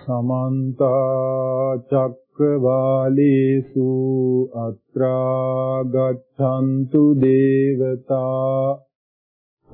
සමන්ත චක්කවාලේසු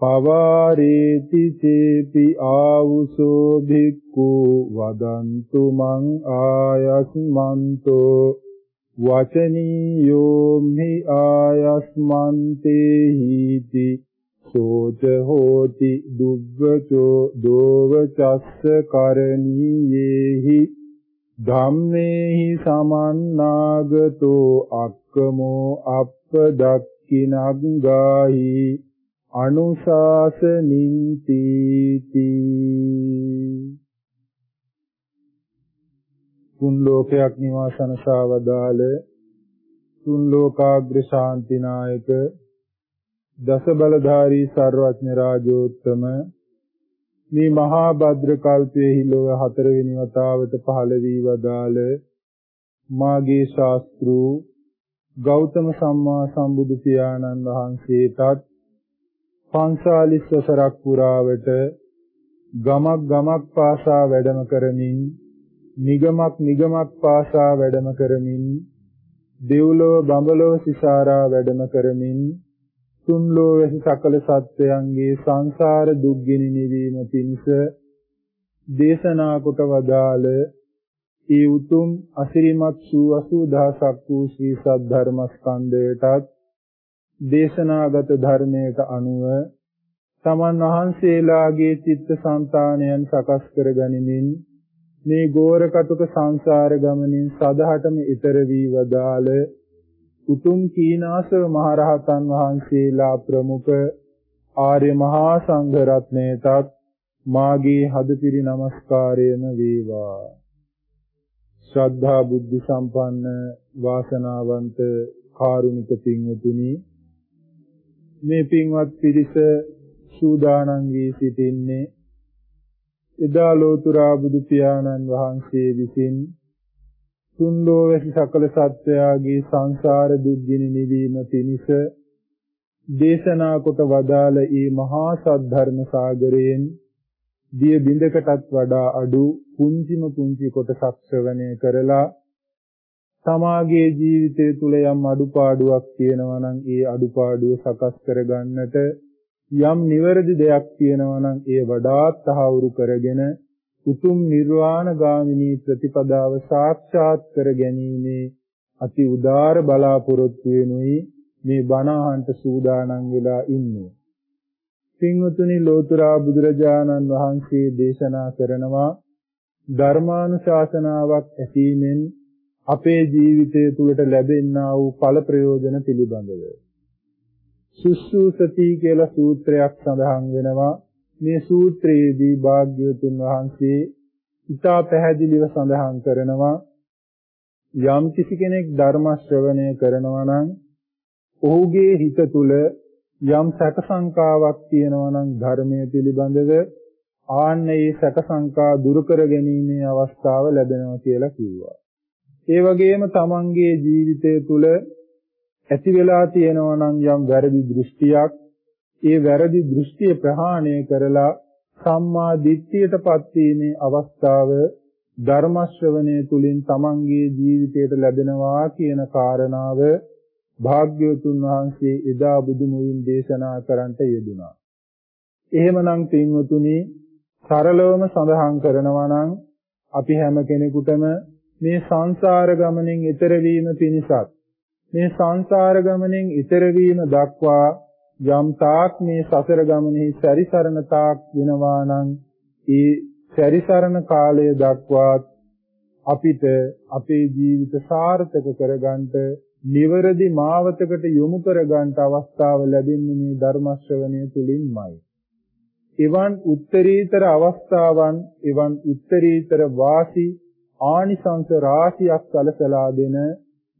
පවාරේති චේපි ආවුසෝ භික්ඛු වදන්තු මං ආයස්මන්තෝ වචනීයෝ මෙහි ආයස්මන්තේ හීති සෝච හෝති දුග්ගචෝ දෝවචස්ස කරණීයේහි ධම්මේහි සමන්නාගතෝ අක්කමෝ අප්පදක්ඛිනග්ගාහි අනුශාසනින් තීති. තුන් ලෝකයක් නිවාසනසා වදාළ තුන් ලෝකාග්‍ර ශාන්තිනායක දස බලධාරී සර්වඥ රාජෝත්තම මේ මහා භද්‍ර කල්පයේ ලොව හතරවෙනි වතාවට පහළ වී වදාළ මාගේ ශාස්ත්‍රු ගෞතම සම්මා සම්බුදු පියාණන් වහන්සේටත් පන්සාලිස් වසරක් පුරාවට ගමක් ගමක් පාසා වැඩම කරමින් නිගමක් නිගමක් පාසා වැඩම කරමින් දෙව්ලොව බඹලොව සිසාරා වැඩම කරමින් තුන් ලෝවෙහි සකල සත්වයන්ගේ සංසාර දුක්ගිනි නිවීම පිණිස දේශනා කොට වදාළ ඒ උතුම් අසිරිමත් වූ 80000ක් වූ ශ්‍රී සද්ධර්මස්කන්ධයටත් දේශනාගත ධර්මයට අනුව තමන් වහන්සේලාගේ චිත්ත සංතානයන් සකස් කර ගනිමින් මේ ගෝර කටුක සංසාර ගමනින් සදහටම ඊතර වී වදාළ උතුම් කීනාසව මහරහතන් වහන්සේලා ප්‍රමුඛ ආර්ය මහා සංඝ රත්නයටත් මාගේ හදපිරි නමස්කාරයම වේවා. ශ්‍රද්ධා බුද්ධ සම්පන්න වාසනාවන්ත කාරුණික පින්වතුනි මේ පින්වත් පිරිස සූදානම් වී සිටින්නේ එදා ලෝතුරා බුදු පියාණන් වහන්සේ විසින් තුන් ලෝවැසි සකල සත්වයාගේ සංසාර දුක්ගිනි නිවීම පිණිස දේශනා කොට වදාළ ඊ මහා සද්ධර්ම සාගරයෙන් දිය බිඳකටත් වඩා අඩු පුංචිම පුංචි කොටසක් ශ්‍රවණය කරලා තමාගේ ජීවිතය තුළ යම් අඩුපාඩුවක් තියෙනවා නම් ඒ අඩුපාඩුව සකස් කරගන්නට යම් නිවැරදි දෙයක් තියෙනවා නම් ඒ වඩාත් තහවුරු කරගෙන උතුම් නිර්වාණ ගාමිනී ප්‍රතිපදාව සාක්ෂාත් කර ගැනීමේ අති උදාර බලාපොරොත්තු වෙනුයි මේ බණ අහන්ට සූදානම් වෙලා ඉන්නේ. පින්වතුනි ලෝතුරා බුදුරජාණන් වහන්සේ දේශනා කරනවා ධර්මානුශාසනාවක් ඇසීමෙන් අපේ ජීවිතය තුළට ලැබෙන්නා වූ ඵල ප්‍රයෝජන පිළිබඳව සුසුසති කියලා සූත්‍රයක් සඳහන් වෙනවා. මේ සූත්‍රයේදී භාග්‍යවතුන් වහන්සේ ඉතා පැහැදිලිව සඳහන් කරනවා යම් කිසි කෙනෙක් ධර්ම ශ්‍රවණය කරනවා නම් ඔහුගේ හිත තුල යම් සැක සංකාවක් තියෙනවා නම් ධර්මයේ පිළිබඳව ආන්නේ සැක සංකා දුරු කර ගැනීමේ අවස්ථාව ලැබෙනවා කියලා කිව්වා. ඒ වගේම තමන්ගේ ජීවිතය තුළ ඇති වෙලා තියෙනවා නම් යම් වැරදි දෘෂ්ටියක් ඒ වැරදි දෘෂ්ටිය ප්‍රහාණය කරලා සම්මා දිට්ඨියටපත් වීමේ අවස්ථාව ධර්ම ශ්‍රවණය තුලින් තමන්ගේ ජීවිතයට ලැබෙනවා කියන කාරණාව භාග්‍යවතුන් වහන්සේ එදා බුදුමුවින් දේශනා කරන්නට යෙදුනා. එහෙමනම් පින්වතුනි සරලවම සඳහන් කරනවා නම් අපි හැම කෙනෙකුටම මේ සංසාර ගමනෙන් ඈතර වීම පිණිසත් මේ සංසාර ගමනෙන් ඈතර වීම දක්වා යම් තාක් මේ සසර ගමනේ සැරිසරන තාක් වෙනවා නම් ඒ සැරිසරන කාලය දක්වා අපිට අපේ ජීවිත සාර්ථක කරගන්නට නිවරදි මාවතකට යොමු කරගන්නට අවස්ථාව ලැබෙන්නේ මේ ධර්ම ශ්‍රවණය තුලින්මයි. එවන් උත්තරීතර අවස්ථාවන් එවන් උත්තරීතර වාසි ආනිසංස රාශියක් සැලසලා දෙන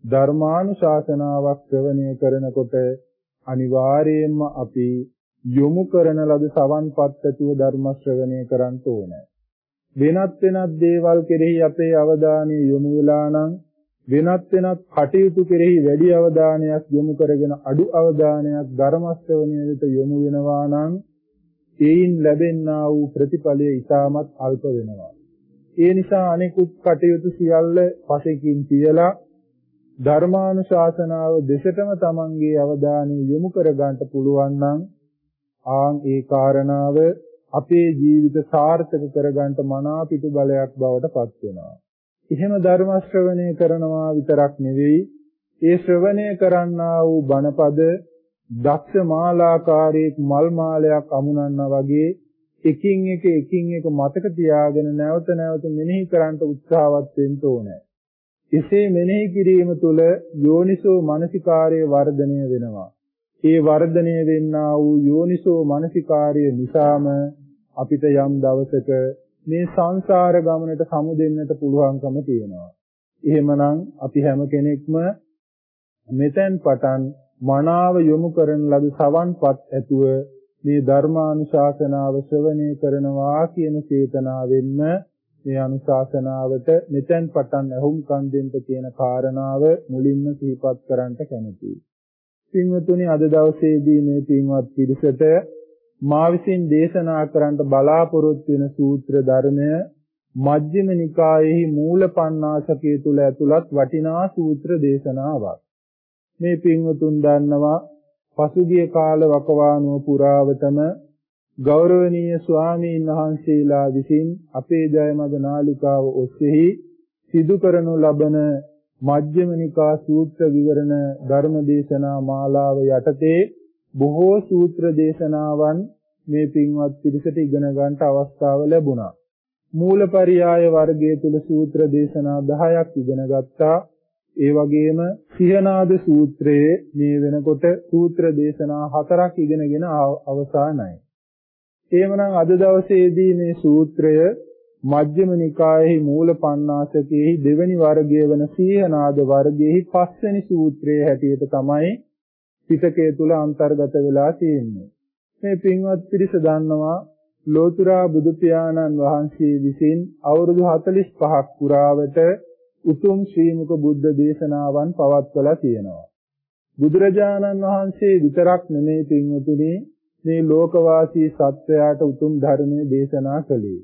ධර්මානුශාසනාවක් ශ්‍රවණය කරනකොට අනිවාර්යයෙන්ම අපි යොමු කරන ලද සවන්පත් ඇතුව ධර්ම ශ්‍රවණය කරන්න ඕනේ. වෙනත් වෙනත් දේවල් කෙරෙහි අපේ අවධානය යොමු වෙලා නම් වෙනත් වෙනත් කටයුතු කෙරෙහි වැඩි අවධානයක් යොමු කරගෙන අඩු අවධානයක් ධර්ම ශ්‍රවණය වෙත යොමු වෙනවා නම් ඒයින් ලැබෙනා වූ ප්‍රතිඵලය ඉතාමත් අල්ප වෙනවා. ඒ නිසා අනෙකුත් කටයුතු සියල්ල පසෙකින් තියලා ධර්මානුශාසනාව දෙසටම තමන්ගේ අවධානය යොමු කර ගන්නට පුළුවන් නම් ආන් ඒ කාරණාව අපේ ජීවිත සාර්ථක කර ගන්නට මනා පිටු බලයක් බවට පත් වෙනවා. එහෙම ධර්ම ශ්‍රවණය කරනවා විතරක් නෙවෙයි ඒ ශ්‍රවණය කරන්නා වූ බණපද දක්ෂ මාලාකාරයේ මල් මාලයක් අමුණන්නා වගේ එකින් එක එකින් එක මතක තියාගෙන නැවත නැවත මෙනෙහි කරන්න උත්සාහවත් වෙන්න ඕනේ. එසේ මෙනෙහි කිරීම තුළ යෝනිසෝ මනසිකාර්ය වර්ධනය වෙනවා. ඒ වර්ධනය වෙන්නා වූ යෝනිසෝ මනසිකාර්ය නිසාම අපිට යම් දවසක මේ සංසාර ගමනට සමුදෙන්නට පුළුවන්කම තියෙනවා. එහෙමනම් අපි හැම කෙනෙක්ම මෙතෙන් පටන් මනාව යොමු කරන ලද සවන්පත් ඇතුව මේ ධර්මානුශාසනාව ශ්‍රවණය කරනවා කියන චේතනාවෙන්ම මේ අනුශාසනාවට මෙතෙන් පටන් අහුම්කම් දෙන්න කියන කාරණාව මුලින්ම සිහිපත් කරන්නට කැමතියි. පින්වතුනි අද දවසේදී මේ පින්වත් පිරිසට මා විසින් දේශනා කරන්නට බලාපොරොත්තු වෙන සූත්‍ර ධර්මය මජ්ක්‍ධිම නිකායෙහි මූල පණ්ණාසකයේ තුල ඇතුළත් වටිනා සූත්‍ර දේශනාවක්. මේ පින්වතුන් දන්නවා පසුගිය කාල වකවානුව පුරාවතම ගෞරවනීය ස්වාමීන් වහන්සේලා විසින් අපේ ජයමද නාලිකාව ඔස්සේහි සිදු කරනු ලබන මජ්ක්‍ධිම නිකා සූත්‍ර විවරණ ධර්ම දේශනා මාලාව යටතේ බොහෝ සූත්‍ර දේශනාවන් මේ පින්වත් පිරිසට ඉගෙන ගන්නට අවස්ථාව ලැබුණා. මූලපරියාය වර්ගයේ තුල සූත්‍ර දේශනා 10ක් ඉගෙන ගත්තා. ඒ වගේම සිහනාද සූත්‍රයේ මේ වෙනකොට සූත්‍ර දේශනා හතරක් ඉගෙනගෙන අවසానයි. එහෙමනම් අද දවසේදී මේ සූත්‍රය මජ්ක්‍ධිම නිකායෙහි මූල පණ්ණාසකෙහි දෙවැනි වර්ගය වන සීහනාද වර්ගයේහි පස්වෙනි සූත්‍රයේ හැටියට තමයි පිටකය තුල අන්තර්ගත වෙලා තියෙන්නේ. මේ පින්වත් පිරිස දන්නවා ලෝතුරා බුදු පියාණන් වහන්සේ විසින් අවුරුදු 45ක් පුරාවට උතුම් ශ්‍රීමුක බුද්ධ දේශනාවන් පවත්වලා තියෙනවා. බුදුරජාණන් වහන්සේ විතරක් නෙමේ පින්වතුනි මේ ලෝකවාසී සත්වයාට උතුම් ධර්මයේ දේශනා කළේ.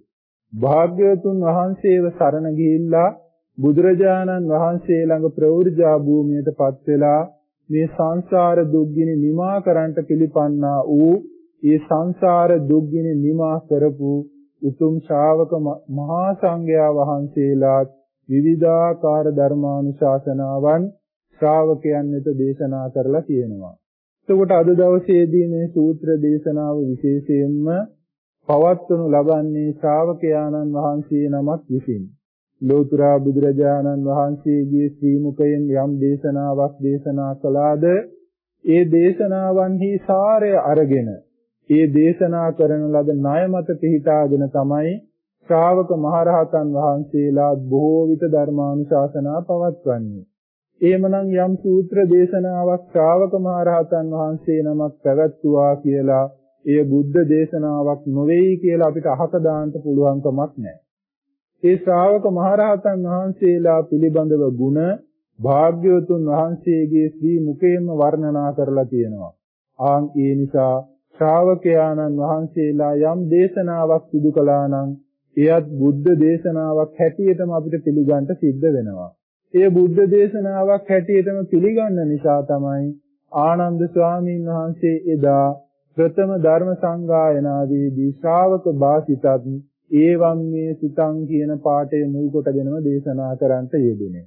භාග්‍යවතුන් වහන්සේව සරණ ගිහිල්ලා බුදුරජාණන් වහන්සේ ළඟ ප්‍රවෘජා භූමියටපත් වෙලා මේ සංසාර දුක්ගිනි නිමා කරන්නට පිළිපන්නා වූ ඒ සංසාර දුක්ගිනි නිමා කරපු උතුම් ශ්‍රාවක මහා සංඝයා වහන්සේලාත් විවිධාකාර ධර්මානුශාසනාවන් ශ්‍රාවකයන් වෙත දේශනා කරලා තියෙනවා. එතකොට අද දවසේදී මේ සූත්‍ර දේශනාව විශේෂයෙන්ම පවත්වනු ලබන්නේ ශ්‍රාවකයාණන් වහන්සේ නමක් විසින්. ලෝතුරා බුදුරජාණන් වහන්සේගේ ශ්‍රී මුඛයෙන් යම් දේශනාවක් දේශනා කළාද ඒ දේශනාවන්හි සාරය අරගෙන ඒ දේශනා කරන ලද ණය මත පිහිටාගෙන තමයි ශ්‍රාවක මහරහතන් වහන්සේලා බොහෝ විට ධර්මානුශාසනා පවත්වන්නේ. එහෙමනම් යම් සූත්‍ර දේශනාවක් ශ්‍රාවක මහරහතන් වහන්සේ නමක් පැවැත්තුවා කියලා එය බුද්ධ දේශනාවක් නොවේයි කියලා අපිට අහක දාන්න පුළුවන් කමක් නැහැ. ඒ ශ්‍රාවක මහරහතන් වහන්සේලා පිළිබඳව ගුණ භාග්‍යවතුන් වහන්සේගේ ශ්‍රී මුඛයෙන්ම වර්ණනා කරලා තියෙනවා. ආන් ඒ නිසා ශ්‍රාවකයාණන් වහන්සේලා යම් දේශනාවක් සිදු කළා නම් එයත් බුද්ධ දේශනාවක් හැටියටම අපිට පිළිගන්න සිද්ධ වෙනවා. ඒ බුද්ධ දේශනාවක් හැටියටම පිළිගන්න නිසා තමයි ආනන්ද ස්වාමීන් වහන්සේ එදා ප්‍රථම ධර්ම සංගායනාවේදී ශ්‍රාවක වාසිතත් ඒවම් මේ සුතං කියන පාඩය මුල් කොටගෙනම දේශනා කරන්නට යෙදුනේ.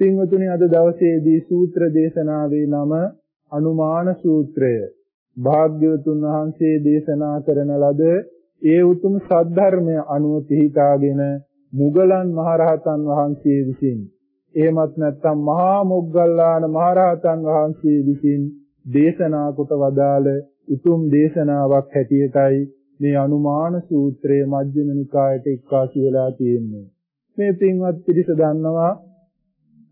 පින්වතුනි අද දවසේදී සූත්‍ර දේශනාවේ නම අනුමාන සූත්‍රය. භාග්‍යවතුන් වහන්සේ දේශනා කරන ලද ඒ උතුම් සද්ධර්මය අනුව පිහිටාගෙන මුගලන් මහරහතන් වහන්සේ විසින් එහෙමත් නැත්නම් මහා මොග්ගල්ලාන මහරහතන් වහන්සේ විසින් දේශනා කොට වදාළ උතුම් දේශනාවක් හැටියටයි මේ අනුමාන සූත්‍රයේ මජ්ක්‍ධිම නිකායට එක්කාසු වෙලා තියෙන්නේ. මේ පින්වත් පිරිස දන්නවා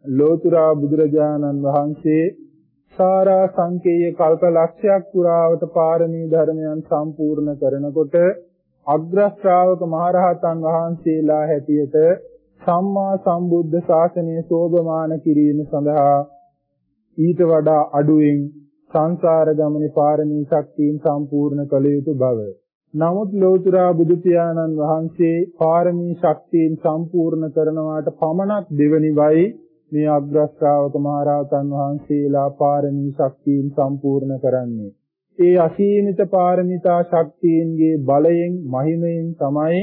ලෝතුරා බුදුරජාණන් වහන්සේ සාරා සංකේය කල්ප ලක්ෂයක් පුරාවට පාරමී ධර්මයන් සම්පූර්ණ කරනකොට අග්‍ර ශ්‍රාවක මහරහතන් වහන්සේලා හැටියට සම්මා සම්බුද්ධ ශාසනය සෝභමාන කිරීම සඳහා ඊට වඩා අඩුවෙන් සංසාර ගමනේ පාරමී ශක්තියින් සම්පූර්ණ කළ යුතු බව. නමුත් ලෝතුරා බුදු පියාණන් වහන්සේ පාරමී ශක්තියින් සම්පූර්ණ කරනවාට පමණක් දෙවනි වයි මේ අග්‍ර ශ්‍රාවක මහරහතන් වහන්සේලා පාරමී ශක්තියින් සම්පූර්ණ කරන්නේ. ඒ අසීමිත පාරමිතා ශක්තියින්ගේ බලයෙන් මහිමයෙන් තමයි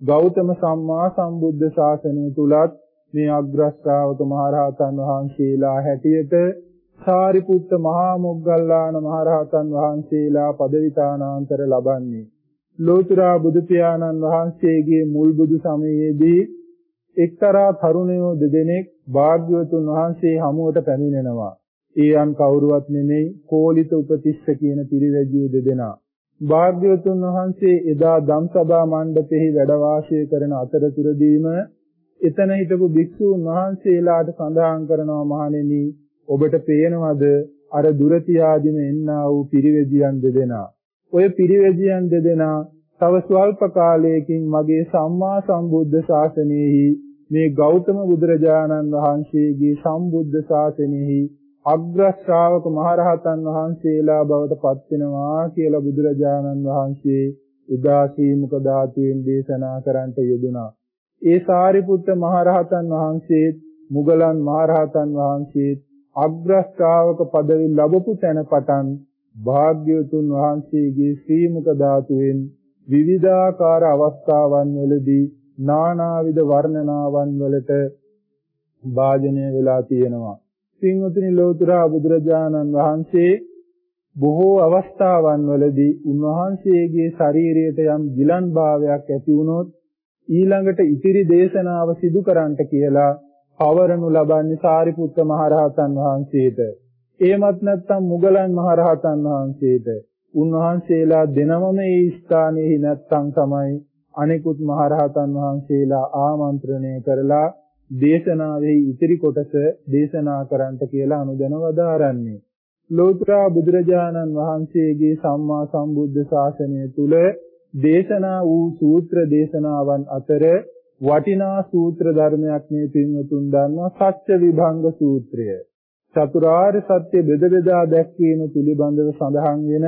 ගෞතම සම්මා සම්බුද්ධ ශාසනය තුලත් මේ අග්‍රශ්‍රාවක මහරහතන් වහන්සේලා හැටියට සාරිපුත්ත මහා මොග්ගල්ලාන මහරහතන් වහන්සේලා පදවිතානාන්තර ලබන්නේ. ලෝතුරා බුදු පියාණන් වහන්සේගේ මුල් බුදු සමයේදී එක්තරා තරුණයෝ දෙදෙනෙක් භාග්‍යවතුන් වහන්සේ හමුවට පැමිණෙනවා. ඒ අන් කවුරුවත් නෙමෙයි කෝලිත උපතිස්ස කියන පිරිවැජියු දෙදෙනා. භාග්‍යවතුන් වහන්සේ එදා ධම්සභා මණ්ඩපෙහි වැඩ වාසය කරන අතරතුරදීම එතන හිටපු භික්ෂූන් වහන්සේලාට සඳහන් කරනවා මහණෙනි ඔබට පේනවද අර දුර තියාදින එන්නා වූ පිරිවැජියන් දෙදෙනා. ඔය පිරිවැජියන් දෙදෙනා තව ස්වල්ප කාලයකින් මගේ සම්මා සම්බුද්ධ ශාසනයෙහි මේ ගෞතම බුදුරජාණන් වහන්සේගේ සම්බුද්ධ ශාසනයෙහි අග්‍ර ශ්‍රාවක මහරහතන් වහන්සේලා බවට පත් වෙනවා කියලා බුදුරජාණන් වහන්සේ එදා සීමුක ධාතුවෙන් දේශනා කරන්නට යෙදුනා. ඒ සාරිපුත්ත මහරහතන් වහන්සේ මුගලන් මහරහතන් වහන්සේ අග්‍ර ශ්‍රාවක পদවි ලැබපු තැන පටන් භාග්‍යවතුන් වහන්සේගේ ශ්‍රීමුක ධාතුවෙන් විවිධාකාර අවස්ථාවන් වලදී නානාවිද වර්ණනාවන් වලට වාජනය වෙලා තියෙනවා. පින්වතුනි ලෝතුරා බුදුරජාණන් වහන්සේ බොහෝ අවස්ථාවන් වලදී උන්වහන්සේගේ ශරීරයට යම් ගිලන් භාවයක් ඇති වුණොත් ඊළඟට ඉතිරි දේශනාව සිදු කරන්නට කියලා පවරනු ලබන්නේ සාරිපුත්ත මහරහතන් වහන්සේට. එහෙමත් නැත්නම් මුගලන් මහරහතන් වහන්සේට. උන්වහන්සේලා දෙනමම ඒ ස්ථානයේ නැත්නම් තමයි අනිකුත් මහරහතන් වහන්සේලා ආමන්ත්‍රණය කරලා දේශනාවේ ඉතිරි කොටස දේශනා කරන්නට කියලා අනුදැන වදාරන්නේ. ලෝතර බුදුරජාණන් වහන්සේගේ සම්මා සම්බුද්ධ ශාසනය තුල දේශනා වූ සූත්‍ර දේශනාවන් අතර වටිනා සූත්‍ර ධර්මයක් මේ පින්වතුන් දන්නවා සත්‍ය විභංග සූත්‍රය. චතුරාර්ය සත්‍ය බෙද බෙදා දැක්වීම පිළිබඳව සඳහන් වෙන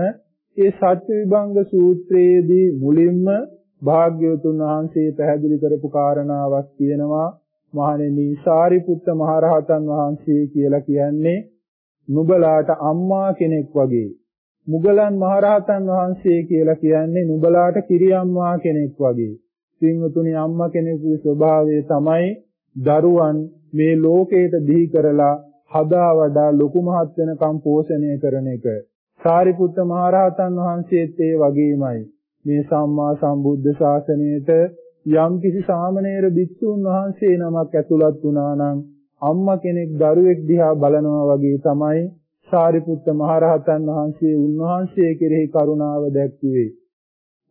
ඒ සත්‍ය විභංග සූත්‍රයේදී මුලින්ම භාග්‍යවතුන් වහන්සේ පැහැදිලි කරපු කාරණාවක් තියෙනවා මහණෙනි සාරිපුත්ත මහරහතන් වහන්සේ කියලා කියන්නේ නුඹලාට අම්මා කෙනෙක් වගේ. මුගලන් මහරහතන් වහන්සේ කියලා කියන්නේ නුඹලාට කිරියම්මා කෙනෙක් වගේ. සිංහතුනි අම්මා කෙනෙකුගේ ස්වභාවය තමයි දරුවන් මේ ලෝකයට දී කරලා හදා වඩා ලොකු මහත් වෙනකම් පෝෂණය කරන එක. සාරිපුත්ත මහරහතන් වහන්සේත් ඒ වගේමයි. මේ සම්මා සම්බුද්ධ ශාසනයට යම් කිසි සාමණේර භික්ෂුන් වහන්සේ නමක් ඇතුළත් වුණා නම් අම්මා කෙනෙක් දරුවෙක් දිහා බලනවා වගේ තමයි සාරිපුත්ත මහරහතන් වහන්සේ උන්වහන්සේ කෙරෙහි කරුණාව දැක්ුවේ.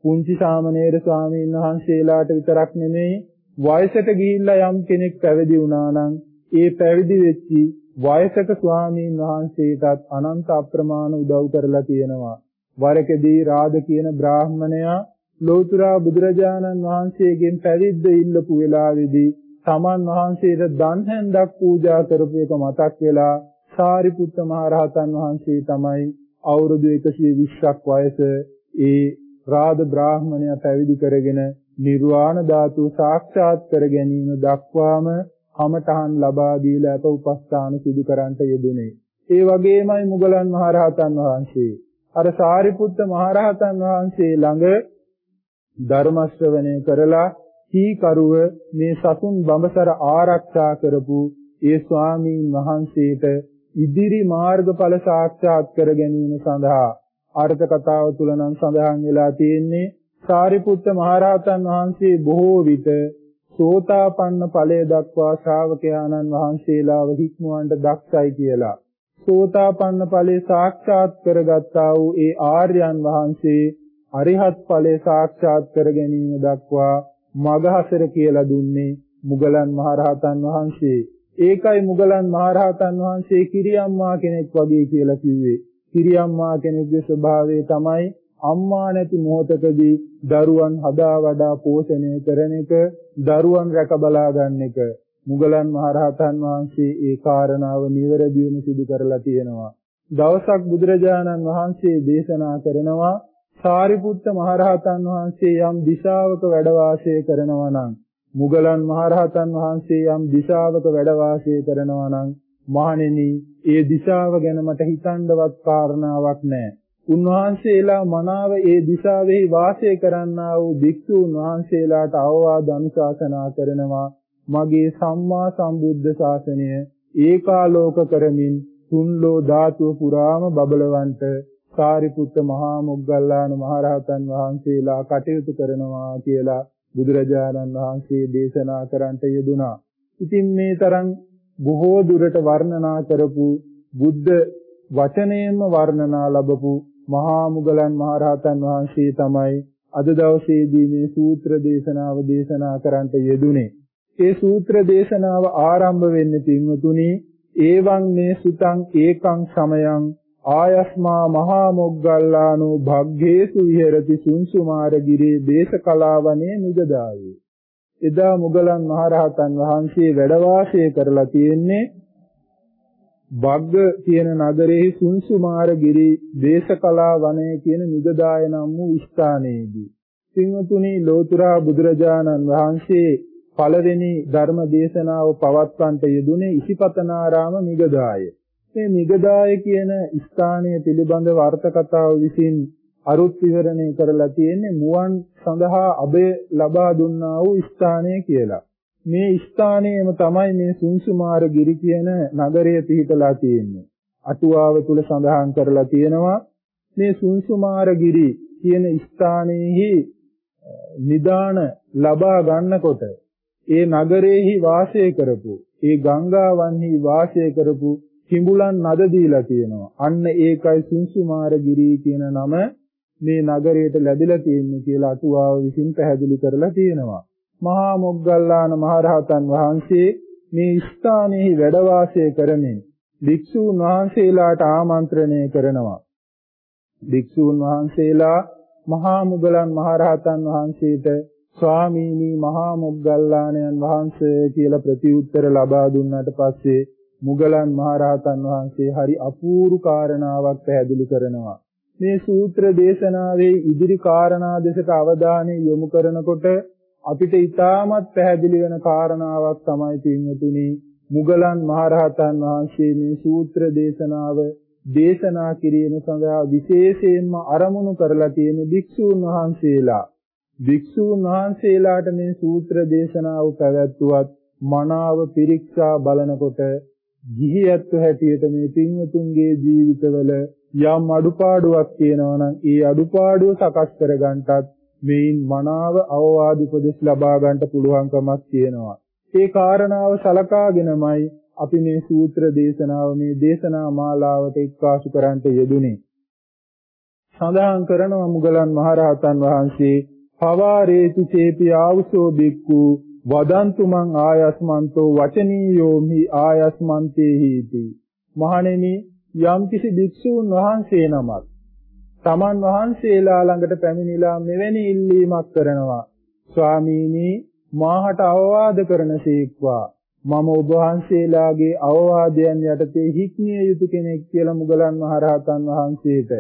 පුංචි සාමණේර ස්වාමීන් වහන්සේලාට විතරක් නෙමෙයි වයසට ගිහිල්ලා යම් කෙනෙක් පැවිදි වුණා නම් ඒ පැවිදි වෙච්චි වයසක ස්වාමීන් වහන්සේටත් අනන්ත අප්‍රමාණ උදව් කරලා තියෙනවා. වරකදී රාද කියන බ්‍රාහ්මණයා ලෝතුරා බුදුරජාණන් වහන්සේගෙන් පැවිද්ද ඉල්ලපු වෙලාවේදී සමන් වහන්සේට දන් හැන්දක් පූජා කරපු එක මතක් වෙලා සාරිපුත්ත මහ රහතන් වහන්සේ තමයි අවුරුදු 120ක් වයස ඒ රාද බ්‍රාහ්මණයා පැවිදි කරගෙන නිර්වාණ ධාතුව සාක්ෂාත් කර ගැනීම දක්වාම කමඨහන් ලබා දීලා අප උපස්ථාන සිදු කරන්ට යෙදුනේ. ඒ වගේමයි මුගලන් මහරහතන් වහන්සේ. අර සාරිපුත්ත මහරහතන් වහන්සේ ළඟ ධර්ම ශ්‍රවණය කරලා කීකරුව මේ සතුන් බඹසර ආරක්ෂා කරපු ඒ ස්වාමීන් වහන්සේට ඉදිරි මාර්ගඵල සාක්ෂාත් කර ගැනීම සඳහා අර්ථ කතාව තුල නම් සඳහන් වෙලා තියෙන්නේ සාරිපුත්ත මහරහතන් වහන්සේ බොහෝ විට සෝතාපන්න ඵලය දක්වා ශ්‍රාවකයාණන් වහන්සේලාව හික්මවන්න දක්ෂයි කියලා. සෝතාපන්න ඵලේ සාක්ෂාත් කරගත්තා වූ ඒ ආර්යයන් වහන්සේ අරිහත් ඵලය සාක්ෂාත් කර ගැනීම දක්වා මගහසර කියලා දුන්නේ මුගලන් මහරහතන් වහන්සේ. ඒකයි මුගලන් මහරහතන් වහන්සේ කිරියම්මා කෙනෙක් වගේ කියලා කිව්වේ. කිරියම්මා කෙනෙකුගේ ස්වභාවය තමයි අම්මා නැති මොහොතකදී දරුවන් හදා වඩා පෝෂණය කරන එක, දරුවන් රැක බලා ගන්න එක. මුගලන් මහරහතන් වහන්සේ ඒ කාරණාව නිවැරදිවම සිදු කරලා තියෙනවා. දවසක් බුදුරජාණන් වහන්සේ දේශනා කරනවා සාරිපුත්ත මහරහතන් වහන්සේ යම් දිශාවක වැඩ වාසය කරනවා නම් මුගලන් මහරහතන් වහන්සේ යම් දිශාවක වැඩ වාසය කරනවා නම් මහණෙනි ඒ දිශාව ගැන මට හිතන්නවත් කාරණාවක් නැහැ. උන්වහන්සේලා මනාව ඒ දිශාවෙහි වාසය කරන්නා වූ භික්ෂූන් වහන්සේලාට අවවාද අනුශාසනා කරනවා මගේ සම්මා සම්බුද්ධ ශාසනය ඒකාලෝක කරමින් තුන්ලෝ ධාතුව පුරාම බබලවන්ට සාරිපුත්ත මහා මොග්ගල්ලාන මහරහතන් වහන්සේලා කටයුතු කරනවා කියලා බුදුරජාණන් වහන්සේ දේශනා කරන්නට යෙදුනා. ඉතින් මේ තරම් බොහෝ දුරට වර්ණනා කරපු බුද්ධ වචනයෙන්ම වර්ණනා ලැබපු මහා මුගලන් මහරහතන් වහන්සේ තමයි අද දවසේදී මේ සූත්‍ර දේශනාව දේශනා කරන්නට යෙදුනේ. ඒ සූත්‍ර දේශනාව ආරම්භ වෙන්නේ පින්වතුනි ඒවං මේ සුතං ඒකං සමයං ආයස්මා මහා මොග්ගල්ලානෝ භග්ගේසු විහෙරති සුංසුමාරගිරේ දේශකලාවනේ නිගදාවේ එදා මුගලන් මහරහතන් වහන්සේ වැඩ වාසය කරලා තියෙන්නේ බග්ග කියන නගරයේ සුංසුමාරගිරි දේශකලා වනය කියන නිගදාය නම් වූ ස්ථානයේදී. සිංහතුනි ලෝතුරා බුදුරජාණන් වහන්සේ පළවෙනි ධර්ම දේශනාව පවත්වන්නට යෙදුනේ ඉසිපතනාරාම නිගදාය මේ නිගදාය කියන ස්ථානය පිළිබඳව අර්ථ කතාව විසින් අරුත් විවරණය කරලා තියෙන්නේ මුවන් සඳහා අබය ලබා දුන්නා වූ ස්ථානය කියලා. මේ ස්ථානයේම තමයි මේ සුංසුමාර ගිරි කියන නගරය පිහිටලා තියෙන්නේ. අටුවාව තුල සඳහන් කරලා තියෙනවා මේ සුංසුමාර ගිරි කියන ස්ථානයේහි නිදාන ලබා ගන්නකොට ඒ නගරයේහි වාසය කරපු ඒ ගංගාවන්හි වාසය කරපු කිඹුලන් නද දීලා තියෙනවා. අන්න ඒකයි සුංසුමාරගිරි කියන නම මේ නගරයට ලැබිලා තියෙන්නේ කියලා අටුවාව විසින් පැහැදිලි කරලා තියෙනවා. මහා මොග්ගල්ලාන මහරහතන් වහන්සේ මේ ස්ථානයේ වැඩ වාසය කරමින් භික්ෂූන් වහන්සේලාට ආමන්ත්‍රණය කරනවා. භික්ෂූන් වහන්සේලා මහා මුගලන් මහරහතන් වහන්සේට ස්වාමීනි මහා මොග්ගල්ලාණන් වහන්සේ කියලා ප්‍රතිඋත්තර ලබා දුන්නාට පස්සේ මුගලන් මහරහතන් වහන්සේ හරි අපූරු කාරණාවක් පැහැදිලි කරනවා. මේ සූත්‍ර දේශනාවේ ඉදිරි කාරණා දෙසට අවධානය යොමු කරනකොට අපිට ඊටමත් පැහැදිලි වෙන කාරණාවක් තමයි පින්වතුනි මුගලන් මහරහතන් වහන්සේ මේ සූත්‍ර දේශනාව දේශනා කිරීම සඳහා විශේෂයෙන්ම අරමුණු කරලා තියෙන භික්ෂූන් වහන්සේලා භික්ෂූන් වහන්සේලාට මේ සූත්‍ර දේශනාව පැවැත්වුවත් මනාව පිරික්සා බලනකොට ගිහියත්ව හැටියට මේ පින්වතුන්ගේ ජීවිතවල යම් අඩුපාඩුවක් තියෙනවා නම් ඒ අඩුපාඩුව සකස් කරගන්නටත් මේන් මනාව අවවාද උපදෙස් ලබා ගන්නට පුළුවන්කමක් තියෙනවා. ඒ කාරණාව සලකාගෙනමයි අපි මේ සූත්‍ර දේශනාව මේ දේශනා මාලාවට එක්කාසු කරන්නට යෙදුනේ. සඳහන් කරනවා මුගලන් මහරහතන් වහන්සේ පවාරේති චේපි ආවුසෝ බික්කු වදන්තු මං ආයස්මන්තෝ වචනීයෝහි ආයස්මන්තේහිති මහණෙනි යම්කිසි භික්ෂූන් වහන්සේ නමක් තමන් වහන්සේලා ළඟට පැමිණිලා මෙවැනි ඉල්ලීමක් කරනවා. ස්වාමීනි මාහට අවවාද කරනසේක්වා මම ඔබ වහන්සේලාගේ අවවාදයන් යටතේ හික්මිය යුතු කෙනෙක් කියලා මුගලන් මහරහතන් වහන්සේට.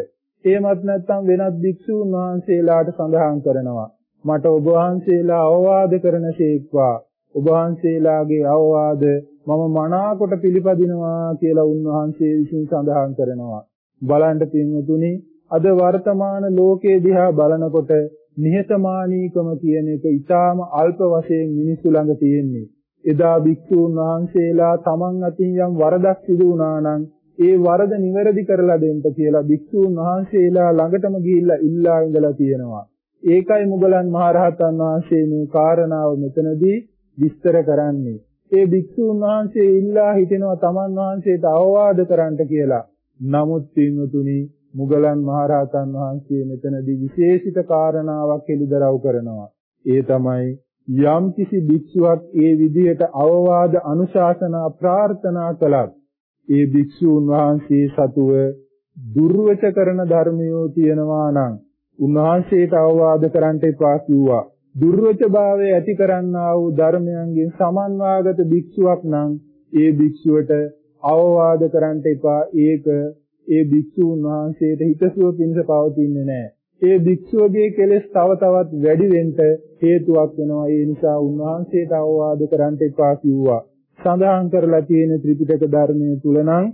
එහෙමත් නැත්නම් වෙනත් භික්ෂූන් වහන්සේලාට සඳහන් කරනවා. මට ඔබ වහන්සේලා අවවාද කරන ශේක්වා. ඔබ වහන්සේලාගේ අවවාද මම මනාකොට පිළිපදිනවා කියලා උන්වහන්සේ විසින් සඳහන් කරනවා. බලන්න පින්වතුනි අද වර්තමාන ලෝකයේ දිහා බලනකොට නිහතමානීකම කියන එක ඊටාම අල්ප වශයෙන් මිනිස්සු ළඟ තියෙන්නේ. එදා භික්ෂූන් වහන්සේලා තමන් අතින් යම් වරදක් සිදු වුණා නම් ඒ වරද නිවැරදි කරලා දෙන්න කියලා භික්ෂූන් වහන්සේලා ළඟටම ගිහිල්ලා ඉල්ලා ඉඳලා තියෙනවා. ඒකයි මුගලන් මහරහතන් වහන්සේ මේ කාරණාව මෙතනදී විස්තර කරන්නේ. ඒ භික්ෂූන් වහන්සේ ඉල්ලා හිටිනවා තමන් වහන්සේට අවවාද කරන්නට කියලා. නමුත් පින්වතුනි මුගලන් මහරහතන් වහන්සේ මෙතනදී විශේෂිත කාරණාවක් එළිදරව් කරනවා. ඒ තමයි යම් කිසි භික්ෂුවක් ඒ විදිහට අවවාද අනුශාසනා ප්‍රාර්ථනා කළත් ඒ භික්ෂූන් වහන්සේ සතුව දුර්වච කරන ධර්මයෝ තියෙනවා නම් උන්වහන්සේට අවවාද කරන්නට එපා කිව්වා. දුර්වචභාවය ඇති කරන්නා වූ ධර්මයන්ගෙන් සමන්වාගත භික්ෂුවක් නම් ඒ භික්ෂුවට අවවාද කරන්නට එපා. ඒක ඒ භික්ෂුන් වහන්සේට හිතසුව පිණිස පවතින්නේ නැහැ. ඒ භික්ෂුවගේ කෙලෙස් තව තවත් වැඩි වෙන්න හේතුවක් වෙනවා. ඒ නිසා උන්වහන්සේට අවවාද කරන්න එපා කිව්වා. සඳහන් කරලා තියෙන ත්‍රිපිටක ධර්මයේ තුල නම්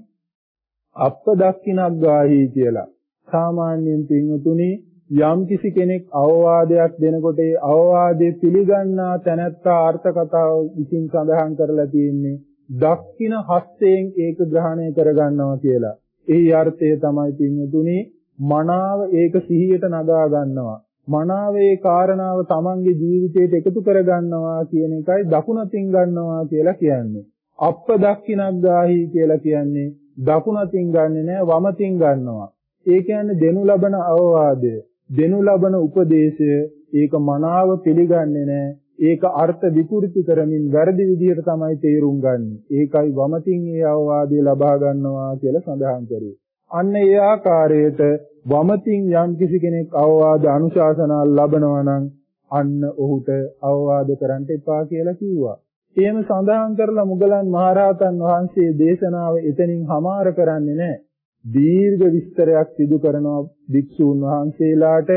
අප්පදක්ඛිනග්ගාහි කියලා. සාමාන්‍යයෙන් පින්වතුනි යම් කිසි කෙනෙක් අවවාදයක් දෙනකොට ඒ අවවාදයේ පිළිගන්නා තැනැත්තා අර්ථ කතාව විසින් සඳහන් කරලා තියෙන්නේ දක්ෂින හස්තයෙන් ඒක ග්‍රහණය කරගන්නවා කියලා. එහි අර්ථය තමයි පින්වතුනි මනාව ඒක සිහියට නගා ගන්නවා. මනාව ඒ කාරණාව තමන්ගේ ජීවිතයට එකතු කර ගන්නවා කියන එකයි දකුණතින් ගන්නවා කියලා කියන්නේ. අප්ප දක්ඛිනග්ගාහි කියලා කියන්නේ දකුණතින් ගන්නෙ නෑ වමතින් ගන්නවා. ඒ කියන්නේ දෙනු ලබන අවවාදය, දෙනු ලබන උපදේශය ඒක මනාව පිළිගන්නේ නෑ. ඒක අර්ථ විකෘති කරමින් වැරදි විදිහට තමයි තේරුම් ගන්න. ඒකයි වමතින් ඒ අවවාදය ලබා ගන්නවා කියලා සඳහන් කරේ. අන්න ඒ ආකාරයට වමතින් යම් කිසි කෙනෙක් අවවාද අනුශාසනා ලබනවා නම් අන්න ඔහුට අවවාද කරන්න එපා කියලා කිව්වා. එහෙම සඳහන් කරලා මුගලන් මහරහතන් වහන්සේ දේශනාව එතනින් හමාර කරන්නේ නැහැ. දීර්ඝ විස්තරයක් සිදු කරනවා භික්ෂූන් වහන්සේලාට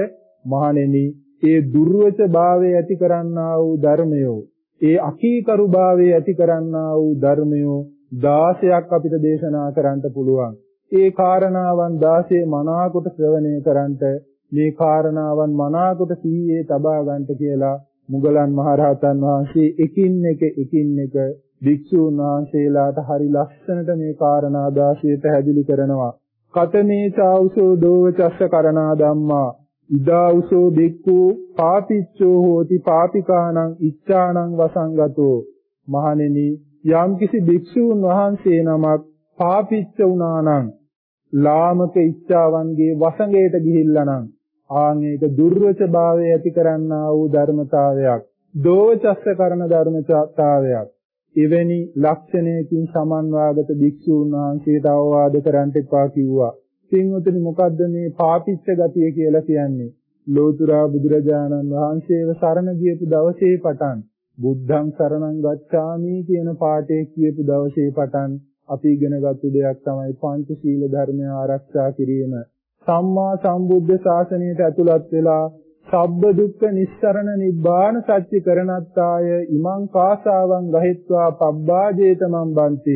මහණෙනි ඒ දුර්වච භාවය ඇති කරන්නා වූ ධර්මයෝ ඒ අකීකරු භාවය ඇති කරන්නා වූ ධර්මයෝ 16ක් අපිට දේශනා කරන්න පුළුවන්. ඒ කාරණාවන් 16 මනාකොට ශ්‍රවණය කරන්ට මේ කාරණාවන් මනාකොට සීයේ තබා ගන්නට කියලා මුගලන් මහරහතන් වහන්සේ එකින් එක එකින් එක භික්ෂූන් වහන්සේලාට හරි ලස්සනට මේ කාරණා 16 පැහැදිලි කරනවා. කතමේ චෞසෝ දෝව චස්ස කරණා ධම්මා. ඉදාඋසෝ බික්ඛු පාපිච්චෝ හෝති පාපිකානං ඉච්ඡානං වසංගතෝ. මහණෙනි යම්කිසි භික්ෂූන් වහන්සේ නමක් පාපිච්ච වුණානම් ලාමක ඉච්ඡාවන්ගේ වසඟයට ගිහිල්ලා නම් ආන් ඒක දුර්වච භාවය ඇති කරන්නා වූ ධර්මතාවයක්. දෝචස්ස කරන ධර්මතාවයක්. එවැනි ලක්ෂණයකින් සමන්වාගත භික්ෂූන් වහන්සේට අවවාද කරන්න එපා කිව්වා පින්වතුනි මොකද්ද මේ පාපිච්ච ගතිය කියලා කියන්නේ? ලෝතුරා බුදුරජාණන් වහන්සේව සරණ ගියපු දවසේ පටන් බුද්ධං සරණං ගච්ඡාමි කියන පාඩේ කියපු දවසේ පටන් අපි ඉගෙනගත්තු දෙයක් තමයි පංචශීල ධර්මය ආරක්ෂා කිරීම. සම්මා සම්බුද්ධ ශාසනයට ඇතුළත් වෙලා සබ්බ දුක්ඛ නිස්සරණ නිබ්බාන සත්‍ය කරණත්තාය ඉමං කාසාවං ගහිත්වා පබ්බාජේතමන් බන්ති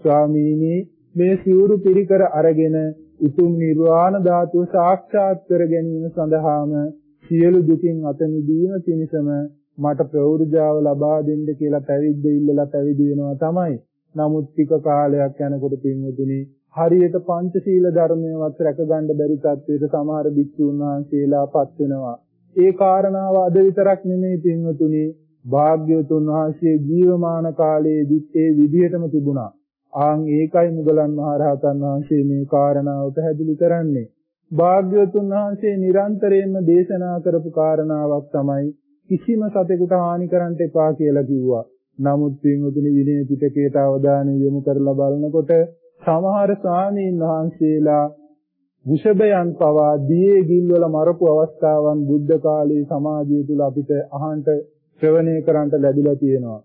ස්වාමීනි මේ සිවුරු පිරිකර අරගෙන උතුම් නිර්වාණ ධාතුව සාක්ෂාත් කර ගැනීම සඳහාම සියලු දුකින් අත මිදීම පිණිසම මට ප්‍රවෘජාව ලබා දෙන්න කියලා පැවිද්ද ඉල්ලලා පැවිදි වෙනවා තමයි. නමුත් ටික කාලයක් යනකොට පින්වතුනි හරියට පංචශීල ධර්මයවත් රැකගන්න බැරි තත්ත්වයට සමහර භික්ෂුන් වහන්සේලාපත් වෙනවා. ඒ කාරණාව අද විතරක් නෙමෙයි පින්වතුනි භාග්‍යවතුන් වහන්සේ ජීවමාන කාලයේදීත් ඒ විදිහටම තිබුණා. ආන් ඒකයි මුගලන් මහරහතන් වහන්සේ මේ කාරණාව පැහැදිලි කරන්නේ. භාග්‍යවතුන් වහන්සේ නිරන්තරයෙන්ම දේශනා කරපු කාරණාවක් තමයි කිසිම සතෙකුට හානි කරන්න එපා කියලා කිව්වා. නමුත් පින්වතුනි විනය පිටකයට අවධානය යොමු කරලා බලනකොට සමහර ස්වාමීන් වහන්සේලා විෂබයන් පවා දියේ ගිල්වල මරපු අවස්ථාවන් බුද්ධ කාලයේ සමාජය තුල අපිට අහන්න ශ්‍රවණය කරන්නට ලැබිලා තියෙනවා.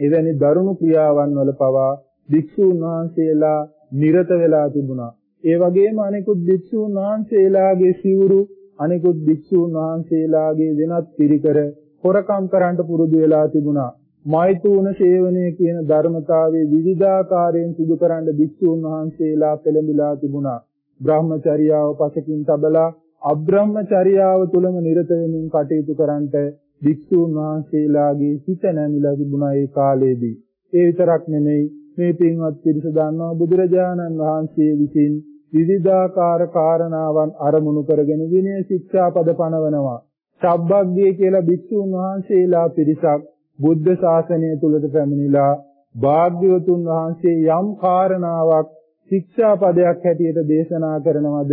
එවැනි දරුණු ක්‍රියාවන් වල පවා භික්ෂූන් වහන්සේලා නිරත වෙලා තිබුණා. ඒ වගේම අනිකුත් භික්ෂූන් වහන්සේලාගේ සිවුරු අනිකුත් භික්ෂූන් වහන්සේලාගේ වෙනත් පිරිකර හොරකම් කරන්න පුරුදු වෙලා තිබුණා. මෛතුන සේවනය කියන ධර්මතාවයේ විවිධාකාරයෙන් සිදු කරන්න භික්ෂූන් වහන්සේලා පෙළඹිලා තිබුණා. බ්‍රහ්මචර්යාව පසකින් තබලා අබ්‍රහ්මචර්යාව තුලම නිරත වෙමින් කටයුතු කරන්නට භික්ෂූන් වහන්සේලාගේ හිත නැමිලා තිබුණා ඒ කාලේදී. ඒ විතරක් නෙමෙයි මේ පින්වත් පිරිස දන්නවා බුදුරජාණන් වහන්සේ විසින් විවිධාකාර කාරණාවන් අරමුණු කරගෙන විනය ශික්ෂාපද පනවනවා. සබ්බග්ගිය කියලා භික්ෂූන් වහන්සේලා පිරිසක් බුද්ධ ශාසනය තුලට පැමිණිලා භාග්‍යවතුන් වහන්සේ යම් කාරණාවක් ශික්ෂාපදයක් හැටියට දේශනා කරනවද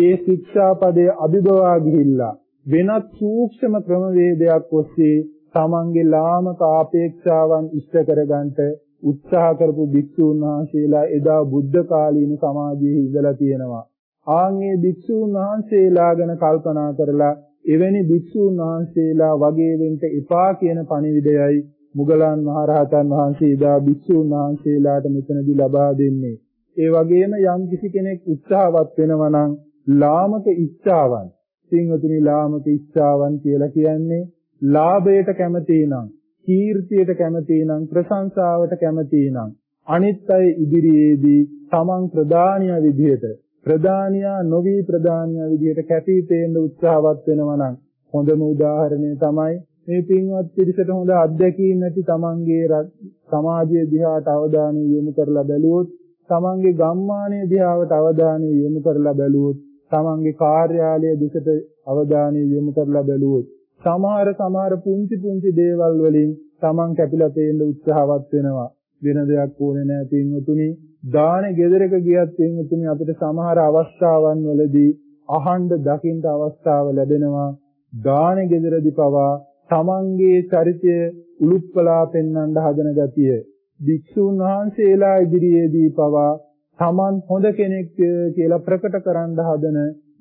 ඒ ශික්ෂාපදයේ අභිභවා ගිහිල්ලා වෙනත් සූක්ෂම ක්‍රමවේදයක් ඔස්සේ තමන්ගේ ලාමක ආපේක්ෂාවන් ඉෂ්ට කරගන්නට උත්සාහ කරපු භික්ෂූන් වහන්සේලා එදා බුද්ධ කාලීන සමාජයේ ඉඳලා තියෙනවා. ආන්ගේ භික්ෂූන් වහන්සේලා ගැන කල්පනා කරලා එවැනි භික්ෂූන් වහන්සේලා වගේ වෙන්න එපා කියන පණිවිඩයයි මුගලන් මහරහතන් වහන්සේ එදා භික්ෂූන් වහන්සේලාට මෙතනදී ලබා දෙන්නේ. ඒ වගේම යම් කිසි කෙනෙක් උත්සාහවත් වෙනවා නම් ලාමක ඉච්ඡාවන් සිංහතුනි ලාමක ඉච්ඡාවන් කියලා කියන්නේ ලාභයට කැමති නම් කීර්තියට කැමති නම් ප්‍රශංසාවට කැමති නම් අනිත් අය ඉදිරියේදී තමන් ප්‍රධානිය විදිහට ප්‍රධානියා නොවි ප්‍රධානියා විදිහට කැපී පෙනෙන්න උත්සාහවත් වෙනවා නම් හොඳම උදාහරණය තමයි මේ පින්වත් පිරිසට හොඳ අත්දැකීම් නැති තමන්ගේ සමාජයේ දිහාට අවධානය යොමු කරලා බැලුවොත් තමන්ගේ ගම්මානයේ දිහාවට අවධානය යොමු කරලා බැලුවොත් තමන්ගේ කාර්යාලය දිසට අවධානය යොමු කරලා බැලුවොත් සමහර සමහර පුංචි පුංචි දේවල් වලින් තමන් කැපිලා තේන්න උත්සාහවත් වෙනවා. වෙන දෙයක් ඕනේ නැහැ තින්තුනි දාන ගෙදරක ගියත් තින්තුනි අපිට සමහර අවස්ථාවන් වලදී අහන්න දකින්න අවස්ථාව ලැබෙනවා. දාන ගෙදරදී පවා තමන්ගේ චරිතය උලුප්පලා පෙන්වන්න හදන ගතිය. භික්ෂුන් වහන්සේලා ඉදිරියේදී පවා Taman හොඳ කෙනෙක් කියලා ප්‍රකට කරන්න හදන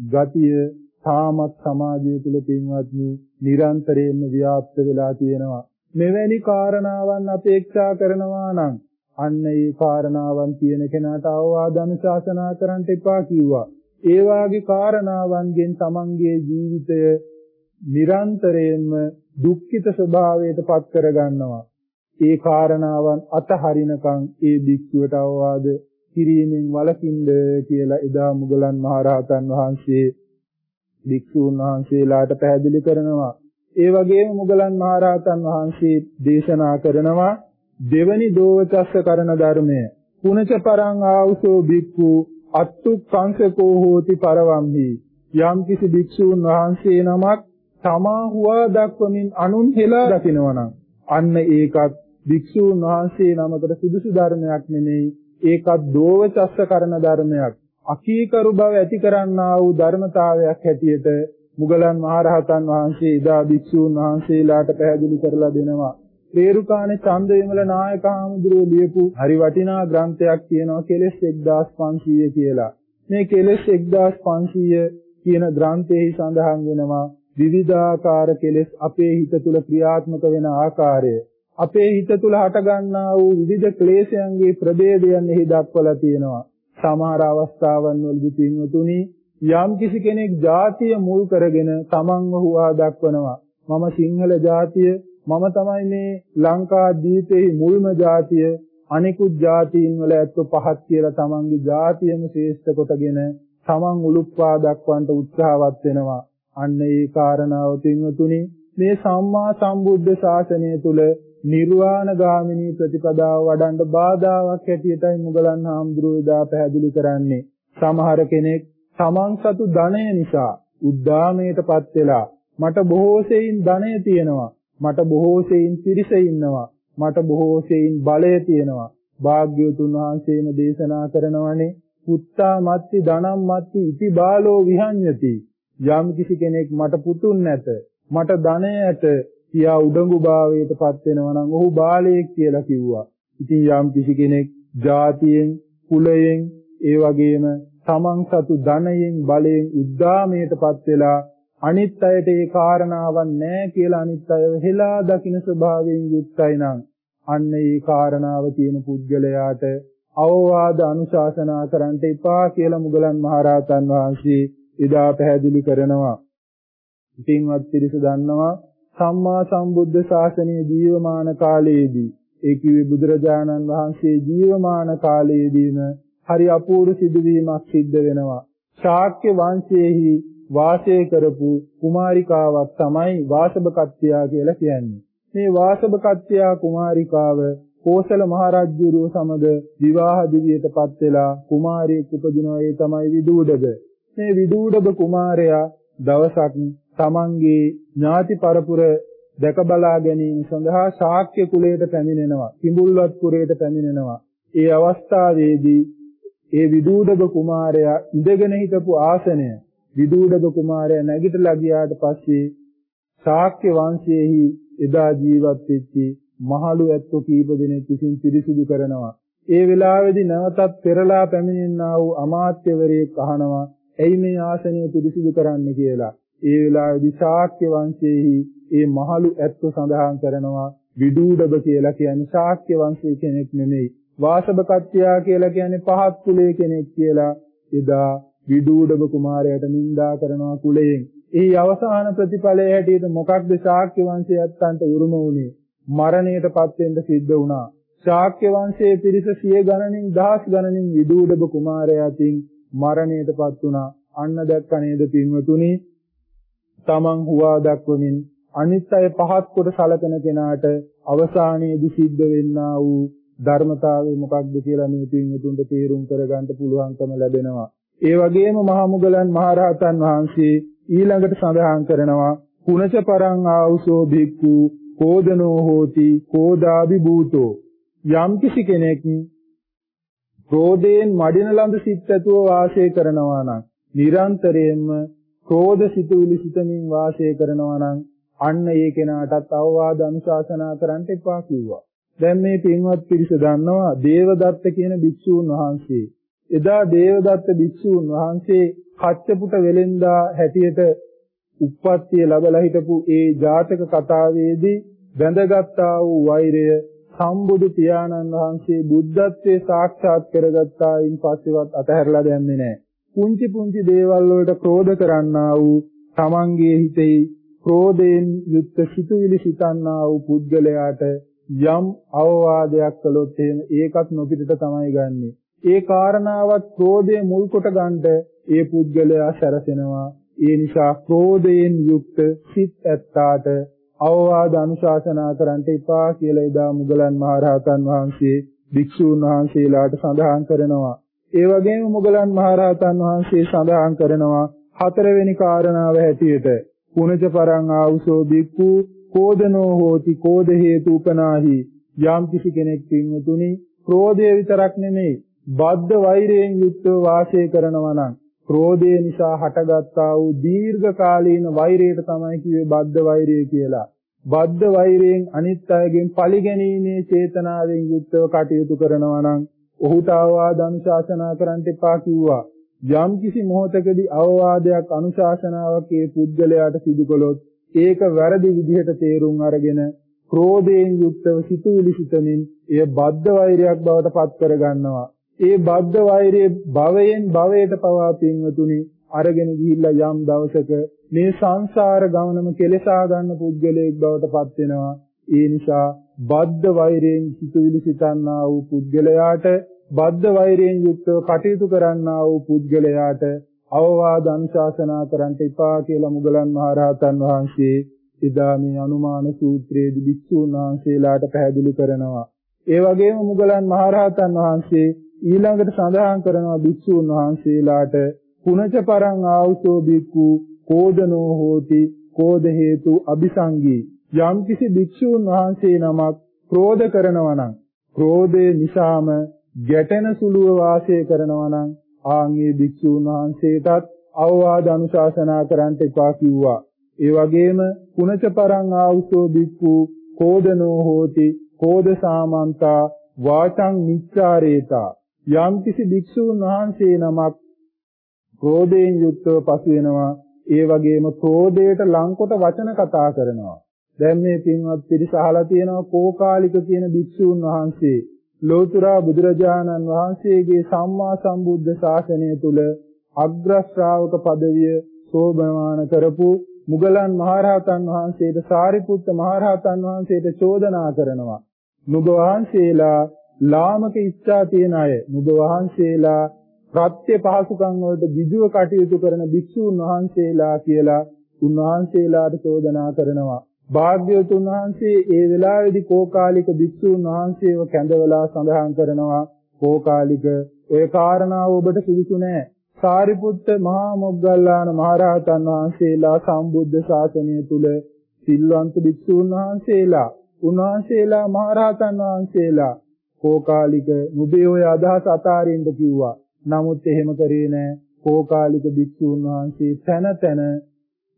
ගතිය තාමත් සමාජය තුළ පින්වත්නි නිරන්තරයෙන්ම ව්‍යාප්ත වෙලා තියෙනවා. මෙවැනි කාරණාවන් අපේක්ෂා කරනවා නම් අන්න ඒ කාරණාවන් කියන කෙනාට අවවාද අනුශාසනා කරන්න එපා කිව්වා. ඒ වාගේ කාරණාවන්ගෙන් තමන්ගේ ජීවිතය නිරන්තරයෙන්ම දුක්ඛිත ස්වභාවයට පත් කරගන්නවා. ඒ කාරණාවන් අතහරිනකම් ඒ භික්ෂුවට අවවාද කිරීමෙන් වළකින්ද කියලා එදා මුගලන් මහරහතන් වහන්සේ භික්ෂූන් වහන්සේලාට පැහැදිලි කරනවා. ඒ වගේම මුගලන් මහරහතන් වහන්සේ දේශනා කරනවා දෙවනි දෝවචස්ස කරන ධර්මය පුනච පරං ආවුසෝ භික්ඛු අත්තුක්ඛංසකෝ හෝති පරවම්හි යම් කිසි භික්ෂූන් වහන්සේ නමක් තමා හුවා දක්වමින් අනුන් හෙලා දකිනවනම් අන්න ඒකත් භික්ෂූන් වහන්සේ නමකට සුදුසු ධර්මයක් නෙමෙයි ඒකත් දෝවචස්ස කරන ධර්මයක්. අකීකරු බව ඇති කරන්නා වූ ධර්මතාවයක් හැටියට මුගලන් මහරහතන් වහන්සේ ඉදා භික්ෂූන් වහන්සේලාට පැහැදිලි කරලා දෙනවා. රේරුකානේ චන්දවිමල නායක හාමුදුරුවෝ ලියපු හරි වටිනා ග්‍රන්ථයක් තියෙනවා කෙලස් 1500 කියලා. මේ කෙලස් 1500 කියන ග්‍රන්ථයේ සඳහන් වෙනවා විවිධාකාර කෙලස් අපේ හිත තුළ ක්‍රියාත්මක වෙන ආකාරය අපේ හිත තුළ හටගන්නා වූ විවිධ ක්ලේශයන්ගේ ප්‍රභේදයන් එහි දක්වලා තියෙනවා. සමහර අවස්ථාවන් වලදී පින්වතුනි යම් කිසි කෙනෙක් ජාතිය මුල් කරගෙන තමන්ව හුවා දක්වනවා. මම සිංහල ජාතිය මම තමයි මේ ලංකා දීපේ මුල්ම ජාතිය අනිකුත් ජාතීන් වල ඇත්ත පහත් කියලා තමන්ගේ ජාතියම ශ්‍රේෂ්ඨ කොටගෙන තමන් උලුප්පා දක්වන්නට උත්සාහවත් වෙනවා. අන්න ඒ කාරණාව පින්වතුනි මේ සම්මා සම්බුද්ධ ශාසනය තුල නිර්වාණ ගාමිනී ප්‍රතිපදාව වඩන්න බාධාවක් හැටියටයි මුගලන් හාමුදුරුවෝ දා පැහැදිලි කරන්නේ. සමහර කෙනෙක් තමන් සතු ධනය නිසා උද්දාමයටපත් වෙලා මට බොහෝ සෙයින් ධනය තියෙනවා. මට බොහෝ සෙයින් පිරිස ඉන්නවා. මට බොහෝ සෙයින් බලය තියෙනවා. භාග්‍යවතුන් වහන්සේම දේශනා කරනවනේ පුත්තා මත්ති ධනම් මත්ති ඉති බාලෝ විහඤ්ඤති යම් කිසි කෙනෙක් මට පුතුන් නැත මට ධනය ඇත කියා උඩඟු භාවයට පත් වෙනවා නම් ඔහු බාලයෙක් කියලා කිව්වා. ඉතින් යම් කිසි කෙනෙක් ජාතියෙන්, කුලයෙන්, ඒ වගේම තමන් සතු ධනයෙන්, බලයෙන් උද්දාමයට පත් වෙලා අනිත් අයට ඒ කාරණාවක් නැහැ කියලා අනිත් අය හෙලා දකින්න ස්වභාවයෙන් යුක්තයි නම් අන්න ඒ කාරණාව තියෙන පුද්ගලයාට අවවාද අනුශාසනා කරන්න එපා කියලා මුගලන් මහරහතන් වහන්සේ එදා පැහැදිලි කරනවා. ඉතින්වත් පිරිස දන්නවා සම්මා සම්බුද්ධ ශාසනයේ ජීවමාන කාලයේදී ඒ කිව්වේ බුදුරජාණන් වහන්සේ ජීවමාන කාලයේදීම හරි අපූර්ව සිදුවීමක් සිද්ධ වෙනවා. ශාක්‍ය වංශයේහි වාසය කරපු කුමාරිකාවක් තමයි වාසබකත්තියා කියලා කියන්නේ. මේ වාසබකත්තියා කුමාරිකාව කෝසල මහරජුරුව සමග විවාහ දිවියටපත් වෙලා කුමාරියෙක් උපදිනවා ඒ තමයි විදූඩබ. මේ විදූඩබ කුමාරයා දවසක් තමන්ගේ ඥාති පරපුර දැක බලා ගැනීම සඳහා ශාක්‍ය කුලයට පැමිණෙනවා. කිඹුල්වත් පුරයට පැමිණෙනවා. ඒ අවස්ථාවේදී ඒ විදූඩබ කුමාරයා ඉඳගෙන හිටපු ආසනය විදූඩබ කුමාරයා නැගිටලා ගියාට පස්සේ ශාක්‍ය වංශයේහි එදා ජීවත් වෙච්ච මහලු ඇත්තෝ කීප දෙනෙක් විසින් පිරිසිදු කරනවා. ඒ වෙලාවේදී නැවතත් පෙරලා පැමිණෙනා වූ අමාත්‍යවරයෙක් අහනවා ඇයි මේ ආසනය පිරිසිදු කරන්න කියලා. ඒ වෙලාවේදී ශාක්‍ය වංශයේහි ඒ මහලු ඇත්තු සඳහන් කරනවා විදූඩබ කියලා කියන්නේ ශාක්‍ය වංශයේ කෙනෙක් නෙමෙයි. වාසබකත්ත්‍යා කියලා කියන්නේ පහත් කුලයේ කෙනෙක් කියලා එදා විදූඩබ කුමාරයාට නිඳා කරනවා කුලයෙන්. එහි අවසාන ප්‍රතිඵලය හැටියට මොකක්ද ශාක්‍ය වංශයත් අන්ට උරුම වුණේ? මරණයටපත් වෙන්න සිද්ධ වුණා. ශාක්‍ය වංශයේ පිරිස සිය ගණනින් දහස් ගණනින් විදූඩබ කුමාරයාටින් මරණයටපත් වුණා. අන්න දැක්ක නේද පින්වතුනි තමන් හුවා දක්වමින් අනිත් අය පහත් කොට සලකන කෙනාට අවසානයේදී සිද්ධ වෙන්නා වූ ධර්මතාවය මොකක්ද කියලා මේ පින්වතුන්ට තේරුම් කරගන්න පුළුවන්කම ලැබෙනවා. ඒ වගේම මහා මුගලන් මහරහතන් වහන්සේ ඊළඟට සඳහන් කරනවා පුනච පරං ආවුසෝ භික්ඛු කෝදනෝ හෝති කෝදාබි භූතෝ යම් කිසි කෙනෙක් ක්‍රෝධයෙන් මඩින ලඳ සිත් ඇතුව වාසය කරනවා නම් නිරන්තරයෙන්ම ක්‍රෝධ සිතුවිලි සිතමින් වාසය කරනවා නම් අන්න ඒ කෙනාටත් අවවාද අනුශාසනා කරන්න එපා කිව්වා. දැන් මේ පින්වත් පිරිස දන්නවා දේවදත්ත කියන භික්ෂූන් වහන්සේ. එදා දේවදත්ත භික්ෂූන් වහන්සේ කච්චපුට වෙලෙන්දා හැටියට උප්පත්තිය ලැබලා හිටපු ඒ ජාතක කතාවේදී වැඳගත්තා වූ වෛරය සම්බුදු පියාණන් වහන්සේ බුද්ධත්වයේ සාක්ෂාත් කරගත්තායින් පස්සෙවත් අතහැරලා දැම්මේ නැහැ. පුංචි පුංචි දේවල් වලට ක්‍රෝධ කරන්නා වූ තමන්ගේ හිතෙහි ක්‍රෝධයෙන් යුක්ත සිතුවිලි සිතන්නා වූ පුද්ගලයාට යම් අවවාදයක් කළොත් එහෙම ඒකත් නොපිටට තමයි ගන්නෙ. ඒ කාරණාවත් ක්‍රෝධය මුල් කොට ගන්නට ඒ පුද්ගලයා සැරසෙනවා. ඒ නිසා ක්‍රෝධයෙන් යුක්ත සිත් ඇත්තාට අවවාද අනුශාසනා කරන්නට එපා කියලා එදා මුගලන් මහරහතන් වහන්සේ භික්ෂූන් වහන්සේලාට සඳහන් කරනවා. ඒ වගේම මුගලන් මහරහතන් වහන්සේ සඳහන් කරනවා හතරවෙනි කාරණාව හැටියට පුනච පරං ආවුසෝ බික්ඛු කෝදනෝ හෝති කෝද හේතු උපනාහි යම් කිසි කෙනෙක් පින්වතුනි ක්‍රෝධය විතරක් නෙමෙයි බද්ධ වෛරයෙන් යුක්තව වාසය කරනවා නම් ක්‍රෝධය නිසා හටගත්තා වූ දීර්ඝ කාලීන වෛරයට තමයි කිව්වේ බද්ධ වෛරය කියලා. බද්ධ වෛරයෙන් අනිත් අයගෙන් පරිගැනීමේ චේතනාවෙන් යුක්තව කටයුතු කරනවා නම් ඔහුට අවවාද අනුශාසනා කරන්න එපා කිව්වා. යම් කිසි මොහොතකදී අවවාදයක් අනුශාසනාවක් ඒ පුද්ගලයාට සිදු කළොත් ඒක වැරදි විදිහට තේරුම් අරගෙන ක්‍රෝධයෙන් යුක්තව සිතුවිලි සිතමින් එය බද්ධ වෛරයක් බවට පත් කර ගන්නවා. ඒ බද්ධ වෛරයේ භවයෙන් භවයට පවා පින්වතුනි අරගෙන ගිහිල්ලා යම් දවසක මේ සංසාර ගමනම කෙලසා ගන්න පුද්ගලයෙක් බවට පත් වෙනවා. ඒ නිසා බද්ධ වෛරයෙන් සිතුවිලි සිතන්නා වූ පුද්ගලයාට බද්ධ වෛරයෙන් යුක්තව කටයුතු කරන්නා වූ පුද්ගලයාට අවවාද අනුශාසනා කරන්නට එපා කියලා මුගලන් මහරහතන් වහන්සේ එදා මේ අනුමාන සූත්‍රයේදී භික්ෂූන් වහන්සේලාට පැහැදිලි කරනවා. ඒ වගේම මුගලන් මහරහතන් වහන්සේ ඊළඟට සඳහන් කරනවා භික්ෂූන් වහන්සේලාට පුනච පරං ආවුසෝ බික්කු කෝදනෝ හෝති කෝද හේතු අபிසංගී යම්කිසි භික්ෂූන් වහන්සේ නමක් ක්‍රෝධ කරනවා නම් ක්‍රෝධය නිසාම ගැටෙන සුළුව වාසය කරනවා නම් ආන්ගේ භික්ෂූන් වහන්සේටත් අවවාද අනුශාසනා කරන්නට එපා කිව්වා. ඒ වගේම කුණච පරං ආවුසෝ භික්ඛු කෝදනෝ හෝති කෝද සාමන්තා වාචං නිච්චාරේතා. යම් කිසි භික්ෂූන් වහන්සේ නමක් ක්‍රෝධයෙන් යුක්තව පසු වෙනවා ඒ වගේම ක්‍රෝධයට ලංකොට වචන කතා කරනවා. දැන් මේ පින්වත් පිරිස අහලා තියෙනවා කෝකාලික කියන භික්ෂූන් වහන්සේ. ලෝතර බුදුරජාණන් වහන්සේගේ සම්මා සම්බුද්ධ ශාසනය තුල අග්‍ර ශ්‍රාවක පදවිය සෝභමාන කරපු මුගලන් මහරහතන් වහන්සේට සාරිපුත්ත මහරහතන් වහන්සේට චෝදනා කරනවා. නුඹ වහන්සේලා ලාමක ඉච්ඡා තියන අය. නුඹ වහන්සේලා ප්‍රත්‍ය පහසුකම් වලට විදුව කටයුතු කරන භික්ෂූන් වහන්සේලා කියලා උන්වහන්සේලාට චෝදනා කරනවා. භාග්‍යවතුන් වහන්සේ ඒ වෙලාවේදී කෝකාලික භික්ෂූන් වහන්සේව කැඳවලා සඳහන් කරනවා කෝකාලික ඔය කාරණාව ඔබට සුදුසු නෑ. සාරිපුත්ත මහා මොග්ගල්ලාන මහරහතන් වහන්සේලා සම්බුද්ධ ශාසනය තුල සිල්වන්ත භික්ෂූන් වහන්සේලා උන්වහන්සේලා මහරහතන් වහන්සේලා කෝකාලික නුඹේ ඔය අදහස අතාරින්න කිව්වා. නමුත් එහෙම කරේ නෑ. කෝකාලික භික්ෂූන් වහන්සේ තන තන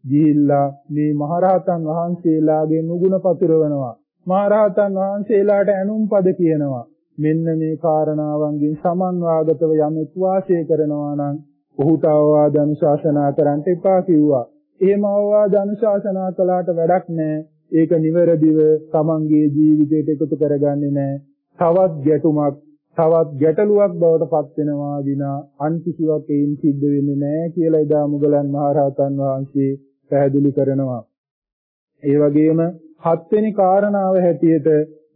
ගිහිල්ලා මේ මහරහතන් වහන්සේලාගේ නුගුණ පතුරවනවා. මහරහතන් වහන්සේලාට ඇනුම් පද කියනවා. මෙන්න මේ කාරණාවන්ගෙන් සමන්වාගතව යමෙක් වාසය කරනවා නම් ඔහුට අවවාද අනුශාසනා කරන්න එපා කිව්වා. එහෙම අවවාද අනුශාසනා කළාට වැඩක් නැහැ. ඒක නිවැරදිව තමන්ගේ ජීවිතයට එකතු කරගන්නේ නැහැ. තවත් ගැටුමක් තවත් ගැටලුවක් බවට පත් වෙනවා විනා අන් කිසිවක් ඒන් සිද්ධ වෙන්නේ නැහැ කියලා එදා මුගලන් මහරහතන් වහන්සේ පැහැදිලි කරනවා. ඒ වගේම හත්වෙනි කාරණාව හැටියට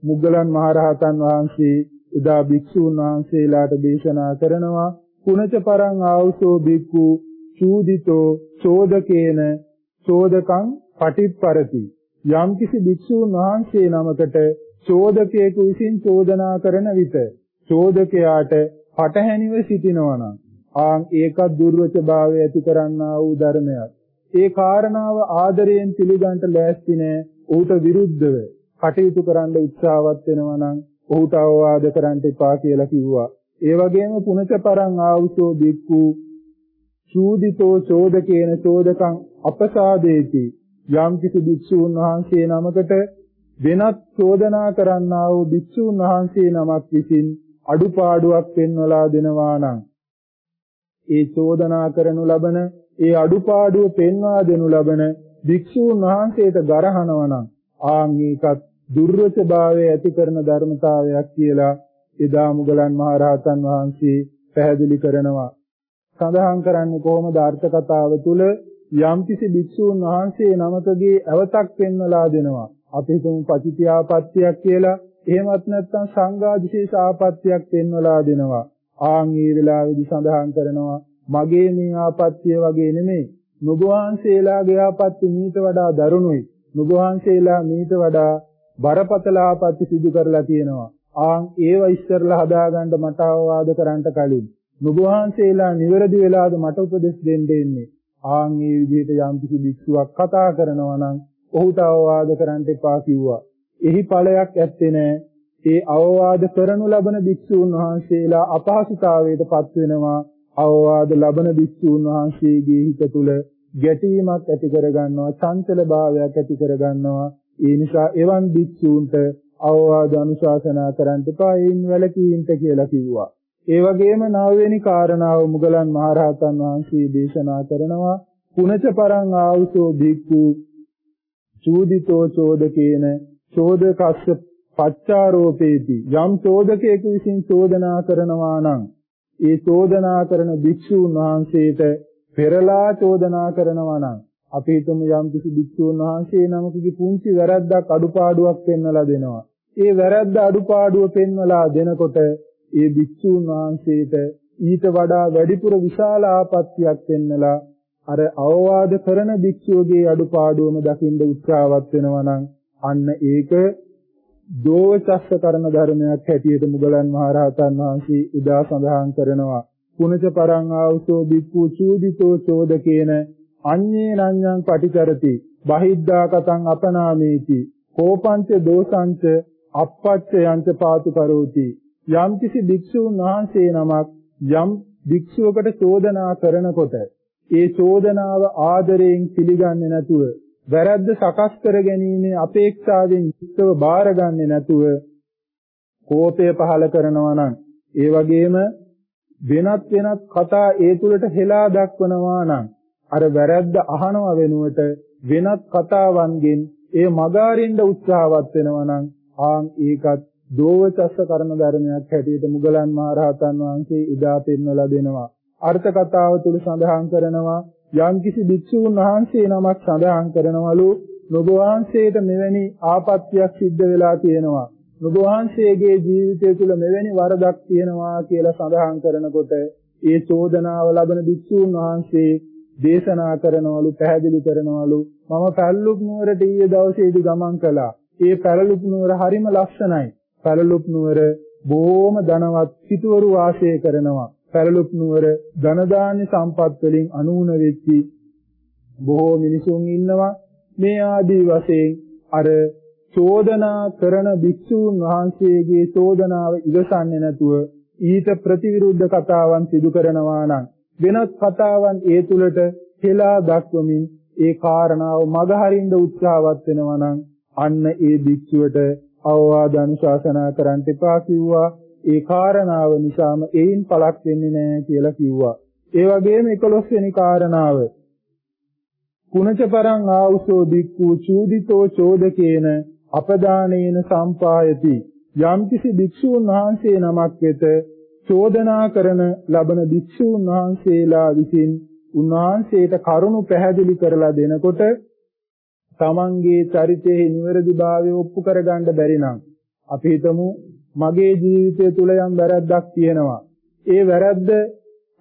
මුගලන් මහරහතන් වහන්සේ උදා භික්ෂූන් වහන්සේලාට දේශනා කරනවා. කුණච පරං ආවුසෝ භික්ඛු චූදිතෝ චෝදකේන චෝදකං පටිප්පරති. යම් කිසි භික්ෂූන් වහන්සේ නමකට චෝදකයෙකු විසින් චෝදනා කරන විට චෝදකයාට පටහැනිව සිටිනවා නම් ආන් ඒකත් දුර්වච භාවය ඇති කරන්නා වූ ධර්මයක්. ඒ කාරණාව ආදරයෙන් පිළිගන්න ලෑස්ති නෑ. ඔහුට විරුද්ධව කටයුතු කරන්න උත්සාහවත් වෙනවා නම් ඔහුට අවවාද කරන්න එපා කියලා කිව්වා. ඒ වගේම පුනච පරං ආවුසෝ බික්කු චූදිතෝ චෝදකේන චෝදකං අපසාදේති යම් කිසි භික්ෂූන් වහන්සේ නමකට වෙනත් චෝදනා කරන්නා වූ භික්ෂූන් වහන්සේ නමක් විසින් අඩුපාඩුවක් පෙන්වලා දෙනවා නම් ඒ චෝදනා කරනු ලබන ඒ අඩුපාඩුව පෙන්වා දෙනු ලබන භික්ෂූන් වහන්සේට ගරහනවා නම් ආන් ඒකත් දුර්වචභාවය ඇති කරන ධර්මතාවයක් කියලා එදා මුගලන් මහරහතන් වහන්සේ පැහැදිලි කරනවා. සඳහන් කරන්නේ කොහොමද අර්ථ කතාව තුළ යම්කිසි භික්ෂූන් වහන්සේ නමකගේ අවතක් පෙන්වලා දෙනවා. අපි හිතමු පටිච්‍යාපත්තියක් කියලා. එහෙමත් නැත්නම් සංඝාදිශේෂ ආපත්තියක් පෙන්වලා දෙනවා. ආන් මේ වෙලාවේදී සඳහන් කරනවා මගේ මේ ආපත්‍ය වගේ නෙමෙයි. නුඹ වහන්සේලාගේ ආපත්‍ය මීට වඩා දරුණුයි. නුඹ වහන්සේලා මීට වඩා බරපතල ආපත්‍ය සිදු කරලා තියෙනවා. ආන් ඒව ඉස්සරලා හදාගන්න මට අවවාද කරන්න කලින් නුඹ වහන්සේලා නිවැරදි වෙලාද මට උපදෙස් දෙන්න ඉන්නේ. ආන් මේ විදිහට යම්කිසි භික්ෂුවක් කතා කරනවා නම් ඔහුට අවවාද කරන්න එපා කිව්වා. එහි ඵලයක් ඇත්තේ නැහැ. ඒ අවවාද කරනු ලබන භික්ෂූන් වහන්සේලා අපහසුතාවයට පත් වෙනවා. අවවාද ලබන භික්ෂූන් වහන්සේගේ හිත තුළ ගැටීමක් ඇති කරගන්නවා චංචල භාවයක් ඇති කරගන්නවා. ඒ නිසා එවන් භික්ෂූන්ට අවවාද අනුශාසනා කරන්න එපා ඒන් වැළකීමට කියලා කිව්වා. ඒ වගේම නවවෙනි කාරණාව මුගලන් මහරහතන් වහන්සේ දේශනා කරනවා. පුනච පරං ආවුසෝ භික්ඛු චූදිතෝ චෝදකේන චෝදකස්ස පච්චාරෝපේති. යම් චෝදකයෙකු විසින් චෝදනා කරනවා නම් ඒ චෝදනා කරන භික්ෂූන් වහන්සේට පෙරලා චෝදනා කරනවා නම් අපි හිතමු යම් කිසි භික්ෂූන් වහන්සේ නමකගේ පුංචි වැරද්දක් අඩුපාඩුවක් පෙන්වලා දෙනවා. ඒ වැරද්ද අඩුපාඩුව පෙන්වලා දෙනකොට ඒ භික්ෂූන් වහන්සේට ඊට වඩා වැඩිපුර විශාල ආපත්‍යක් පෙන්වලා අර අවවාද කරන භික්ෂුවගේ අඩුපාඩුවම දකින්න උත්සාහවත් වෙනවා නම් අන්න ඒක දෝවචස්ස කරන ධර්මයක් හැටියට මුගලන් මහරහතන් වහන්සේ උදා සඳහන් කරනවා. පුනච පරං ආවසෝ බික්ඛු චූදිතෝ චෝදකේන අඤ්ඤේ නඤ්ඤං පටිචරති බහිද්ධා කතං අපනාමේති. කෝපංච දෝසංච අප්පච්ච යංච පාතු කරෝති. යම්කිසි භික්ෂුන් වහන්සේ නමක් යම් භික්ෂුවකට චෝදනා කරනකොට ඒ චෝදනාව ආදරයෙන් පිළිගන්නේ නැතුව වැරද්ද සකස් කර ගැනීමේ අපේක්ෂාවෙන් යුක්තව බාරගන්නේ නැතුව කෝපය පහල කරනවා නම් ඒ වගේම වෙනත් වෙනත් කතා ඒ තුලට හෙලා දක්වනවා නම් අර වැරද්ද අහනව වෙනුවට වෙනත් කතාවන්ගෙන් ඒ මගාරින්න උත්සාහවත් වෙනවා නම් ආන් ඒකත් දෝවචස්ස කර්ම ධර්මයක් හැටියට මුගලන් මහරහතන් වහන්සේ ඉදා පෙන්වලා දෙනවා. අර්ථ කතාව තුල සඳහන් කරනවා යම්කිසි භික්ෂුන් වහන්සේ නමක් සඳහන් කරනවලු නුඹ වහන්සේට මෙවැනි ආපත්‍යක් සිද්ධ වෙලා තියෙනවා. නුඹ වහන්සේගේ ජීවිතය තුළ මෙවැනි වරදක් තියෙනවා කියලා සඳහන් කරනකොට ඒ චෝදනාව ලබන භික්ෂුන් වහන්සේ දේශනා කරනවලු පැහැදිලි කරනවලු මම පැල්ලුක් නුවරට ඊයේ දවසේදී ගමන් කළා. ඒ පැලලුක් නුවර හරිම ලස්සනයි. පැලලුක් නුවර බොහොම ධනවත් සිටුවරු වාසය කරනවා. පැලලුක් නුවර ධන දාන්‍ය සම්පත් වලින් අනුුණ වෙච්චි බොහෝ මිනිසුන් ඉන්නවා. මේ ආදී වශයෙන් අර චෝදනා කරන භික්ෂූන් වහන්සේගේ චෝදනාව ඉවසන්නේ නැතුව ඊට ප්‍රතිවිරුද්ධ කතාවන් සිදු කරනවා නම් වෙනත් කතාවන් ඒ තුලට හෙලා දක්වමින් ඒ කාරණාව මගහරින්න උත්සාහවත් වෙනවා නම් අන්න ඒ භික්ෂුවට අවවාද අනුශාසනා කරන්න එපා කිව්වා. ඒ කාරණාව නිසාම ඒයින් පළක් වෙන්නේ නැහැ කියලා කිව්වා. ඒ වගේම 11 වෙනි කාරණාව කුණච පරං ආවුසෝ භික්ඛු චූදිතෝ චෝදකේන අපදානේන සම්පායති යම්කිසි භික්ෂූන් වහන්සේ නමක් වෙත චෝදනා කරන ලබන භික්ෂූන් වහන්සේලා විසින් උන්වහන්සේට කරුණු පැහැදිලි කරලා දෙනකොට තමන්ගේ චරිතයේ නිවැරදිභාවය ඔප්පු කරගන්න බැරි නම් අපි හිතමු මගේ ජීවිතය තුල යම් වැරද්දක් තියෙනවා. ඒ වැරද්ද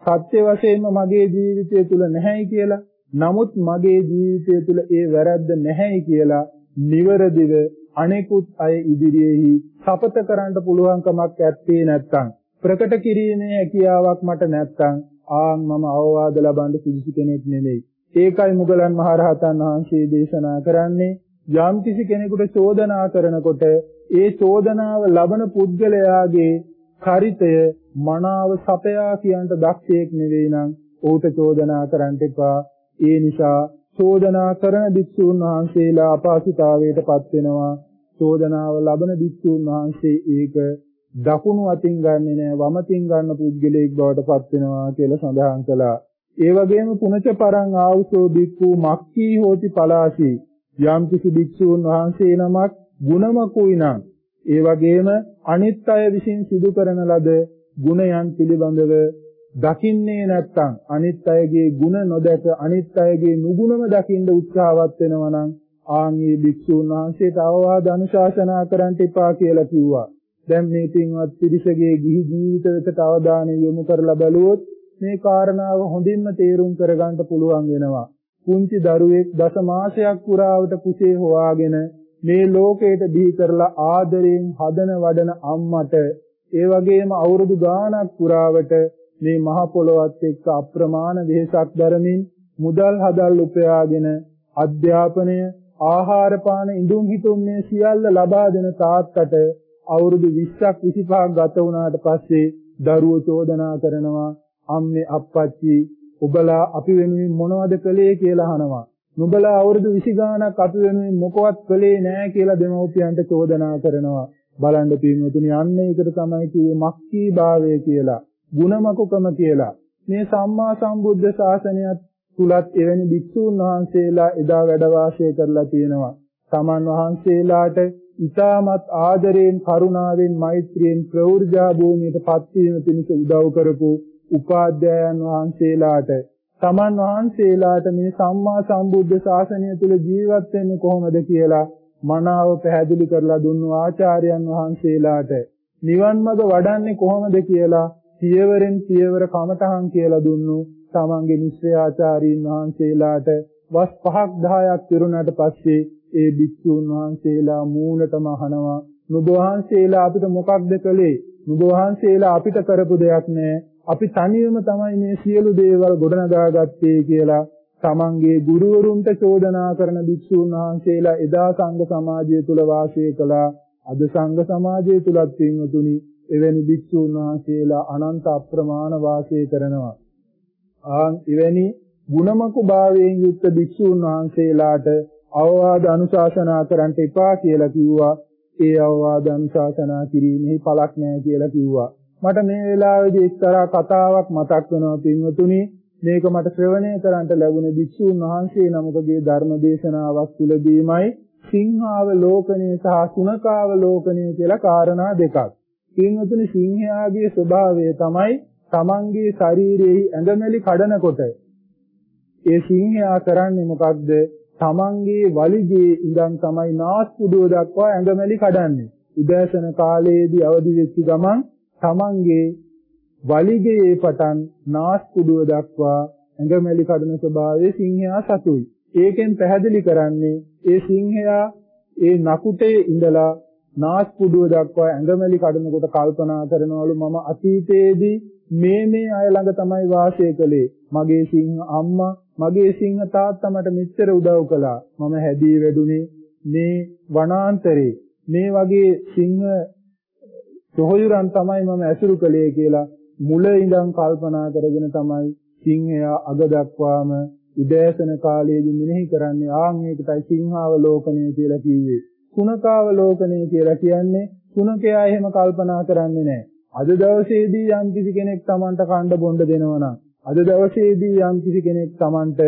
සත්‍ය වශයෙන්ම මගේ ජීවිතය තුල නැහැයි කියලා. නමුත් මගේ ජීවිතය තුල ඒ වැරද්ද නැහැයි කියලා නිවැරදිව අනෙකුත් අය ඉදිරියේහි සපත කරන්න පුළුවන්කමක් ඇත්තේ නැත්නම් ප්‍රකට කිරීමේ හැකියාවක් මට නැත්නම් ආන් මම අවවාද ලබන්න සුදුසු කෙනෙක් නෙමෙයි. ඒකයි මුගලන් මහරහතන් වහන්සේ දේශනා කරන්නේ යම් කිසි කෙනෙකුට චෝදනා කරනකොට ඒ චෝදනාව ලබන පුද්ගලයාගේ චරිතය මනාව සපයා කියන්ට දක්ෂයෙක් නෙවෙයි නම් ඌට චෝදනා කරන්න එපා. ඒ නිසා චෝදනා කරන භික්ෂුන් වහන්සේලා අපහසුතාවයට පත් වෙනවා. චෝදනාව ලබන භික්ෂුන් වහන්සේ ඒක දකුණු අතින් ගන්නෙ නෑ වමතින් ගන්න පුද්ගලයෙක් බවට පත් වෙනවා කියලා සඳහන් කළා. ඒ වගේම පුනච පරං ආවුසෝ බික්ඛු මක්ඛී හෝති පලාසි යම් කිසි භික්ෂූන් වහන්සේ නමක් ගුණමකුයි නම් ඒ වගේම අනිත් අය විසින් සිදු කරන ලද ගුණයන් පිළිබඳව දකින්නේ නැත්නම් අනිත් අයගේ ಗುಣ නොදැක අනිත් අයගේ නුගුණම දකින්න උත්සාහවත් වෙනවා නම් ආන්ගේ භික්ෂුන් වහන්සේට අවවාද අනුශාසනා කරන්න එපා කියලා කිව්වා. දැන් මේ පින්වත් පිරිසගේ ගිහි ජීවිතයකට අවධානය යොමු කරලා බැලුවොත් මේ කාරණාව හොඳින්ම තේරුම් කරගන්න පුළුවන් වෙනවා. පුංචි දරුවෙක් දස මාසයක් පුරාවට කුසේ හොවාගෙන මේ ලෝකයට දී කරලා ආදරයෙන් හදන වඩන අම්මට ඒ වගේම අවුරුදු ගාණක් පුරාවට මේ මහ පොළොවත් එක්ක අප්‍රමාණ වෙහසක් දරමින් මුදල් හදල් උපයාගෙන අධ්‍යාපනය ආහාර පාන ඉඳුම් හිටුම් මේ සියල්ල ලබා දෙන තාත්තට අවුරුදු 20ක් 25ක් ගත වුණාට පස්සේ දරුවෝ චෝදනා කරනවා අම්මේ අප්පච්චි ඔබලා අපි වෙනුවෙන් මොනවද කළේ කියලා අහනවා. නුඹලා අවුරුදු 20 ගාණක් අපි වෙනුවෙන් මොකවත් කළේ නැහැ කියලා දෙමව්පියන්ට චෝදනා කරනවා. බලන්න පින්වතුනි අන්න ඒකට තමයි කිව්වේ මක්කී භාවය කියලා. ಗುಣමකුකම කියලා. මේ සම්මා සම්බුද්ධ ශාසනයත් තුලත් එවැනි භික්ෂූන් වහන්සේලා එදා වැඩ වාසය කරලා තියෙනවා. සමන් වහන්සේලාට ඊටමත් ආදරයෙන් කරුණාවෙන් මෛත්‍රියෙන් ප්‍රවෘජා භූමියට පත් වීම පිණිස උදව් කරපු උපාධ්‍යයන් වහන්සේලාට තමන් වහන්සේලාට මේ සම්මා සම්බුද්ධ ශාසනය තුල ජීවත් වෙන්නේ කොහොමද කියලා මනාව පැහැදිලි කරලා දුන්නු ආචාර්යයන් වහන්සේලාට නිවන් මඟ වඩන්නේ කොහොමද කියලා පියවරෙන් පියවර කමතහන් කියලා දුන්නු තමන්ගේ නිශ්චයාචාරීන් වහන්සේලාට වස් පහක් 10ක් පිරුණාට පස්සේ ඒ භික්ෂූන් වහන්සේලා මූණටම අහනවා නුඹ වහන්සේලා අපිට මොකක්ද කළේ? නුඹ වහන්සේලා අපිට කරපු දෙයක් නෑ. අපි තනියම තමයි මේ සියලු දේවල් ගොඩනගාගත්තේ කියලා තමන්ගේ ගුරුවරුන්ට චෝදනා කරන භික්ෂූන් වහන්සේලා එදා සංඝ සමාජය තුල වාසය කළා. අද සංඝ සමාජය තුලත් පින්වතුනි එවැනි භික්ෂූන් වහන්සේලා අනන්ත අප්‍රමාණ වාසය කරනවා. ආන් එවැනි ගුණමකු භාවයෙන් යුක්ත භික්ෂූන් වහන්සේලාට අවවාද අනුශාසනා කරන්න එපා කියලා කිව්වා. ඒ අවවාද අනුශාසනා කිරීමෙහි පළක් නැහැ කියලා කිව්වා මට මේ වෙලාවේදී එක්තරා කතාවක් මතක් වෙනවා පින්වතුනි මේක මට ශ්‍රවණය කරන්නට ලැබුණ භික්ෂුන් වහන්සේ නමකගේ ධර්ම දේශනාවක් තුලදීමයි සිංහාවලෝකනය සහ සුනකාවලෝකනය කියලා කාරණා දෙකක්. පින්වතුනි සිංහයාගේ ස්වභාවය තමයි තමන්ගේ ශරීරයේ ඇඟමැලි කඩනකොට ඒ සිංහයා කරන්නේ මොකක්ද? තමන්ගේ වලිගේ ඉඳන් තමයි නාස්පුඩුව දක්වා ඇඟමැලි කඩන්නේ. උදෑසන කාලයේදී අවදි වෙච්ච ගමන් තමන්ගේ වලිගේ පටන් නාස්පුඩුව දක්වා ඇඟමැලි කඩන ස්වභාවයේ සිංහයා සතුයි. ඒකෙන් පැහැදිලි කරන්නේ ඒ සිංහයා ඒ නකුටේ ඉඳලා නාස්පුඩුව දක්වා ඇඟමැලි කඩනකොට කල්පනා කරනවලු මම අතීතයේදී මේ මේ අය ළඟ තමයි වාසය කළේ. මගේ සිංහ අම්මා, මගේ සිංහ තාත්තා මට මෙච්චර උදව් කළා. මම හැදී වැඩුණේ මේ වනාන්තරේ. මේ වගේ සිංහ සොහොයුරන් තමයි මම ඇසුරු කළේ කියලා මුල ඉඳන් කල්පනා කරගෙන තමයි සිංහයා අග දක්වාම උදෑසන කාලයේදී මෙනෙහි කරන්නේ ආන් ඒකටයි සිංහාවලෝකනය කියලා කිව්වේ. කුණකාවලෝකනය කියලා කියන්නේ කුණකයා එහෙම කල්පනා කරන්නේ නැහැ. අද දවසේදී යම් කිසි කෙනෙක් Tamanට කණ්ඩ බොණ්ඩ දෙනවා නම් අද දවසේදී යම් කිසි කෙනෙක් Tamanට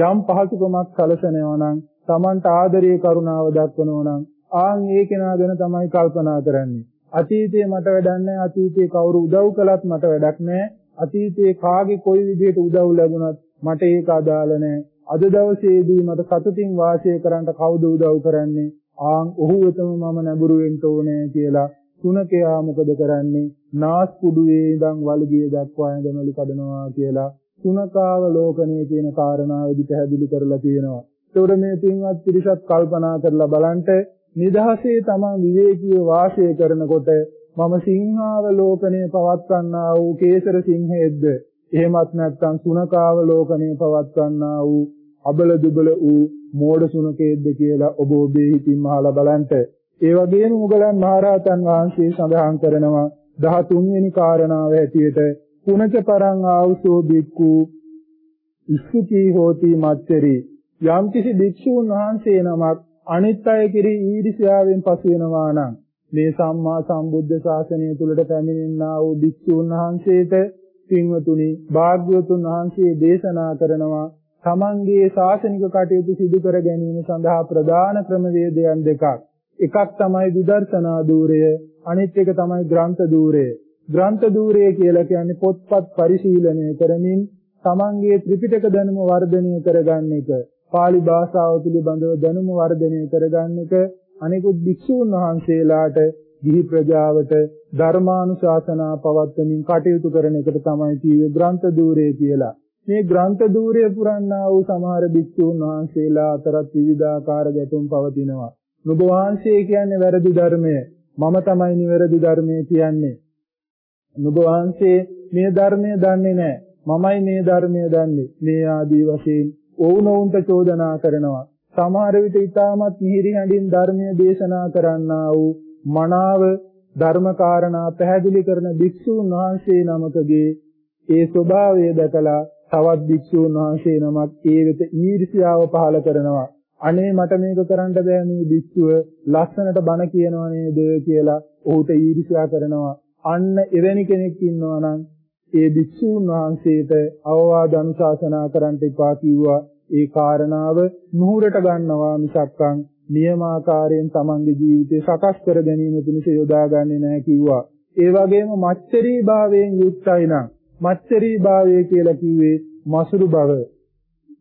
යම් පහසුකමක් සැලසෙනවා නම් Tamanට ආදරයේ කරුණාව දක්වනවා නම් ආන් ඒ කෙනා ගැන තමයි කල්පනා කරන්නේ. අතීතේ මට වැඩක් නැහැ අතීතේ කවුරු උදව් කළත් මට වැඩක් නැහැ. අතීතේ කාගේ කොයි විදිහට උදව් ලැබුණත් මට ඒක අදාළ නැහැ. අද දවසේදී මට සතුටින් වාසය කරන්න කවුද උදව් කරන්නේ? ආන් ඔහු වෙතම මම නැඹුරු වෙන්න ඕනේ කියලා තුනකයා මොකද කරන්නේ? නාස් කුඩුවේ ඉඳන් වලගිය දක්වා ඇඳමලි කඩනවා කියලා. තුනකාව ලෝකණයේ කියන කාරණාවෙදි පැහැදිලි කරලා තියෙනවා. ඒතකොට මේ පින්වත් පිරිසත් කල්පනා කරලා බලන්න නිදහසේ තමන් විවේකීව වාසය කරනකොට මම සිංහාවලෝකණය පවත්වන්නා වූ කේසර සිංහෙද්ද එහෙමත් නැත්නම් සුනකාවලෝකණය පවත්වන්නා වූ අබල දුබල වූ මෝඩ සුනකේද්ද කියලා ඔබ ඔබේ හිතින් අහලා බලන්න. ඒ වගේම මුගලන් මහරහතන් වහන්සේ සඳහන් කරනවා 13 වෙනි කාරණාව හැටියට පුනච පරං ආවුසෝ බික්කු ඉස්සුකී හෝති මච්චරි යම්කිසි භික්ෂූන් වහන්සේ නමක් අනිත් අය කෙරෙහි ඊර්ෂ්‍යාවෙන් පසු වෙනවා නම් මේ සම්මා සම්බුද්ධ ශාසනය තුලට පැමිණෙනා වූ භික්ෂුන් වහන්සේට පින්වතුනි භාග්‍යවතුන් වහන්සේ දේශනා කරනවා තමන්ගේ ශාසනික කටයුතු සිදු කර ගැනීම සඳහා ප්‍රධාන ක්‍රමවේදයන් දෙකක්. එකක් තමයි විදර්ශනා ධූරය, අනිත් එක තමයි ග්‍රන්ථ ධූරය. ග්‍රන්ථ ධූරය කියලා කියන්නේ පොත්පත් පරිශීලනය කරමින් තමන්ගේ ත්‍රිපිටක දැනුම වර්ධනය කරගන්න එක. pāli භාෂාව පිළිබඳව දැනුම වර්ධනය කරගන්න එක අනිකුත් භික්ෂූන් වහන්සේලාට ගිහි ප්‍රජාවට ධර්මානුශාසනා පවත්වමින් කටයුතු කරන එකට තමයි කියවේ ග්‍රන්ථ ධූරය කියලා. මේ ග්‍රන්ථ ධූරය පුරන්නා වූ සමහර භික්ෂූන් වහන්සේලා අතරත් විවිධාකාර ගැටුම් පවතිනවා. නුඹ වහන්සේ කියන්නේ වැරදි ධර්මය. මම තමයි නිවැරදි ධර්මය කියන්නේ. නුඹ වහන්සේ මේ ධර්මය දන්නේ නැහැ. මමයි මේ ධර්මය දන්නේ. මේ ආදී වශයෙන් ඔවුනොවුන්ට චෝදනා කරනවා. සමහර විට ඊටමත් මිහිරි හැඬින් ධර්මයේ දේශනා කරන්නා වූ මනාව ධර්මකාරණා පැහැදිලි කරන භික්ෂූන් වහන්සේ නමකගේ ඒ ස්වභාවය දැකලා තවත් භික්ෂූන් වහන්සේ නමක් ඒ වෙත ඊර්ෂ්‍යාව පහළ කරනවා. අනේ මට මේක කරන්න බෑ මේ භික්ෂුව ලස්සනට බණ කියනවා නේද කියලා ඔහුට ඊර්ෂ්‍යා කරනවා. අන්න එවැනි කෙනෙක් ඉන්නවා නම් ඒ භික්ෂූන් වහන්සේට අවවාද අනුශාසනා කරන්න එපා කිව්වා. ඒ කාරණාව නුහුරට ගන්නවා මිසක්කන් නියමාකාරයෙන් තමන්ගේ ජීවිතය සකස් කර ගැනීම පිණිස යොදාගන්නේ නැහැ කිව්වා. ඒ වගේම මච්චරී භාවයෙන් යුක්තයි නම් මච්චරී භාවය කියලා කිව්වේ මසුරු බව.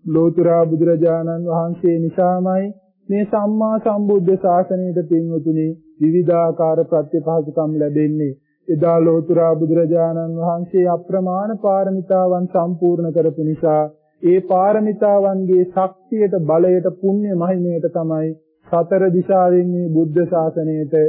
ලෝතුරා බුදුරජාණන් වහන්සේ නිසාමයි මේ සම්මා සම්බුද්ධ ශාසනයට පින්වතුනි විවිධාකාර ප්‍රත්‍යපහසුකම් ලැබෙන්නේ. එදා ලෝතුරා බුදුරජාණන් වහන්සේ අප්‍රමාණ පාරමිතාවන් සම්පූර්ණ කරපු නිසා ඒ පාරමිතාවන්ගේ ශක්තියට බලයට පුණ්‍ය මහිමයට තමයි සතර දිශාවෙන් මේ බුද්ධ ශාසනයට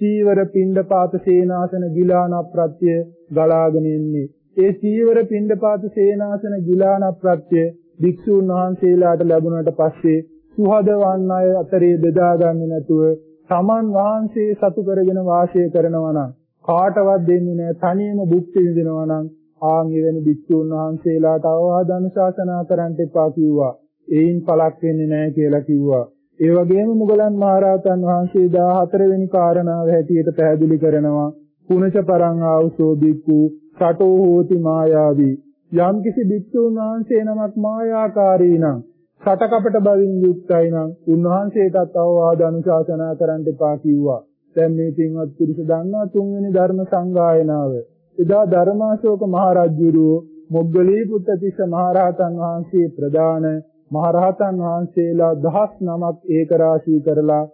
චීවර පිණ්ඩපාත සේනාසන ගිලාන ප්‍රත්‍ය ගලාගෙන ඉන්නේ. ඒ චීවර පිණ්ඩපාත සේනාසන ගිලාන ප්‍රත්‍ය භික්ෂුන් වහන්සේලාට ලැබුණාට පස්සේ සුහදවන් අය අතරේ බෙදාගන්නේ නැතුව සමන් වහන්සේ සතු කරගෙන වාසය කරනවා නම් කාටවත් දෙන්නේ නැහැ තනියම භුක්ති විඳිනවා නම් ආන් එවැනි භික්ෂුන් වහන්සේලාට අවවාද අනුශාසනා කරන්න එපා කිව්වා. ඒයින් පළක් වෙන්නේ නැහැ කියලා කිව්වා. ඒ වගේම මුගලන් මහරහතන් වහන්සේ 14 වෙනි කාරණාව හැටියට පැහැදිලි කරනවා. පුනච පරං ආවසෝ බික්කු සටෝ හෝති මායාවි. යම්කිසි භික්ෂුන් වහන්සේ නමක් මායාකාරී නම් කටකපට බවින් යුක්තයි නම් උන්වහන්සේටත් අවවාද අනුශාසනා කරන්න එපා කිව්වා. දැන් මේ පින්වත් පිරිස දන්නවා තුන්වෙනි ධර්ම සංගායනාව. එදා ධර්මාශෝක මහරජුරුව මොග්ගලී පුත්තිස්ස මහරහතන් වහන්සේ ප්‍රදාන මහරහතන් වහන්සේලා දහස් නමක් ඒක රාශී කරලා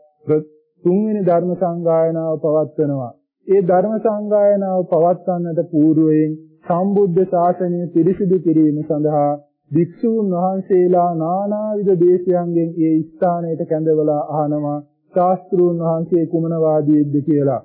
තුන්වෙනි ධර්ම සංගායනාව පවත්වනවා. ඒ ධර්ම සංගායනාව පවත්වන්නට పూర్වයෙන් සම්බුද්ධ ශාසනය පිරිසිදු කිරීම සඳහා භික්ෂූන් වහන්සේලා නානාවිධ දේශයන්ගෙන් ඒ ස්ථානයට කැඳවලා අහනවා ශාස්ත්‍රූන් වහන්සේ කුමන වාදීද්ද කියලා.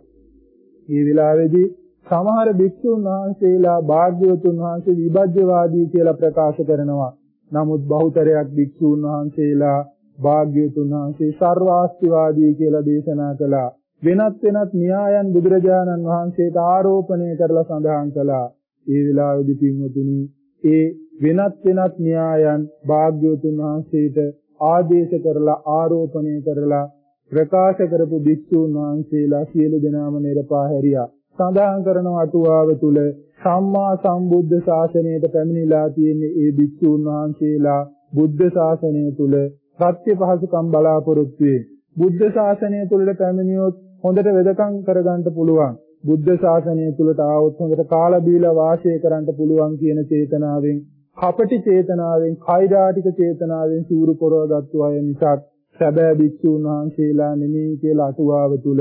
මේ වෙලාවේදී සමහර භික්ෂූන් වහන්සේලා භාග්‍යවතුන් වහන්සේ විභජ්‍යවාදී කියලා ප්‍රකාශ කරනවා. නමුත් බහුතරයක් භික්ෂූන් වහන්සේලා භාග්‍යවතුන් වහන්සේ සර්වාස්තිවාදී කියලා දේශනා කළා. වෙනත් වෙනත් න්‍යායන් බුදුරජාණන් වහන්සේට ආරෝපණය කරලා සඳහන් කළා. ඒ වෙලාවේදී පින්වතුනි ඒ වෙනත් වෙනත් න්‍යායන් භාග්‍යවතුන් වහන්සේට ආදේශ කරලා ආරෝපණය කරලා ප්‍රකාශ කරපු භික්ෂූන් වහන්සේලා සියලු දෙනාම නිරපා හැරියා. සඳහන් කරන අටුවාව තුල සම්මා සම්බුද්ධ ශාසනයට පැමිණිලා තියෙන ඒ භික්ෂූන් වහන්සේලා බුද්ධ ශාසනය තුල සත්‍ය පහසුකම් බලාපොරොත්තු වේ. බුද්ධ ශාසනය තුලට පැමිණියොත් හොඳට වෙදකම් කරගන්න පුළුවන්. බුද්ධ ශාසනය තුලට ආවොත් හොඳට කාලා බීලා වාසය කරන්න පුළුවන් කියන චේතනාවෙන් කපටි චේතනාවෙන්, කෛරාටික චේතනාවෙන් සූරු කරවගත්තු අය නිසා සැබෑ භික්ෂුන් වහන්සේලා නෙමෙයි කියලා අටුවාව තුල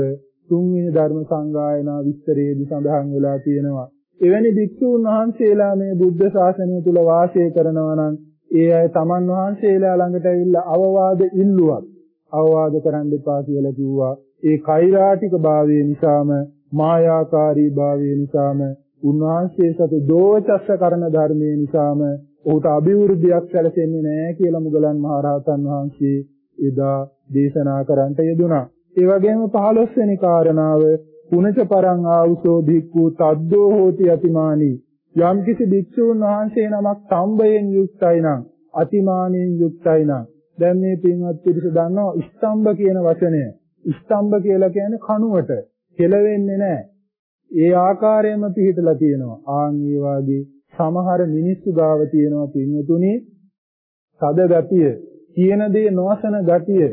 තුන්වෙනි ධර්ම සංගායනා විස්තරයේදී සඳහන් වෙලා තියෙනවා. එවැනි භික්ෂුන් වහන්සේලා මේ බුද්ධ ශාසනය තුල වාසය කරනවා නම් ඒ අය තමන් වහන්සේලා ළඟට ඇවිල්ලා අවවාද ඉල්ලුවක් අවවාද කරන්න එපා කියලා කිව්වා. ඒ කෛරාටික භාවය නිසාම මායාකාරී භාවය නිසාම උන්වහන්සේ සතු දෝචස්ස කරන ධර්මයේ නිසාම ඔහුට අභිවෘද්ධියක් සැලසෙන්නේ නැහැ කියලා මුගලන් මහරහතන් වහන්සේ එදා දේශනා කරන්නට යෙදුනා. ඒ වගේම 15 වෙනි කාරණාව පුනච පරං ආවුසෝ භික්ඛු තද්දෝ හෝති අතිමානී. යම්කිසි භික්ෂූන් වහන්සේ නමක් සම්බයෙන් යුක්තයි නම් අතිමානයෙන් යුක්තයි නම් දැන් මේ පින්වත් පිරිස දන්නවා ස්තම්භ කියන වචනය. ස්තම්භ කියලා කියන්නේ කණුවට. කෙලවෙන්නේ නැහැ. ඒ ආකාරයෙන්ම පිළිහිටලා තියෙනවා. ආන් ඒ වාගේ සමහර මිනිස්සු ගාව තියෙනවා පින්වතුනි. සද ගතිය කියන දේ නොසන ගතිය.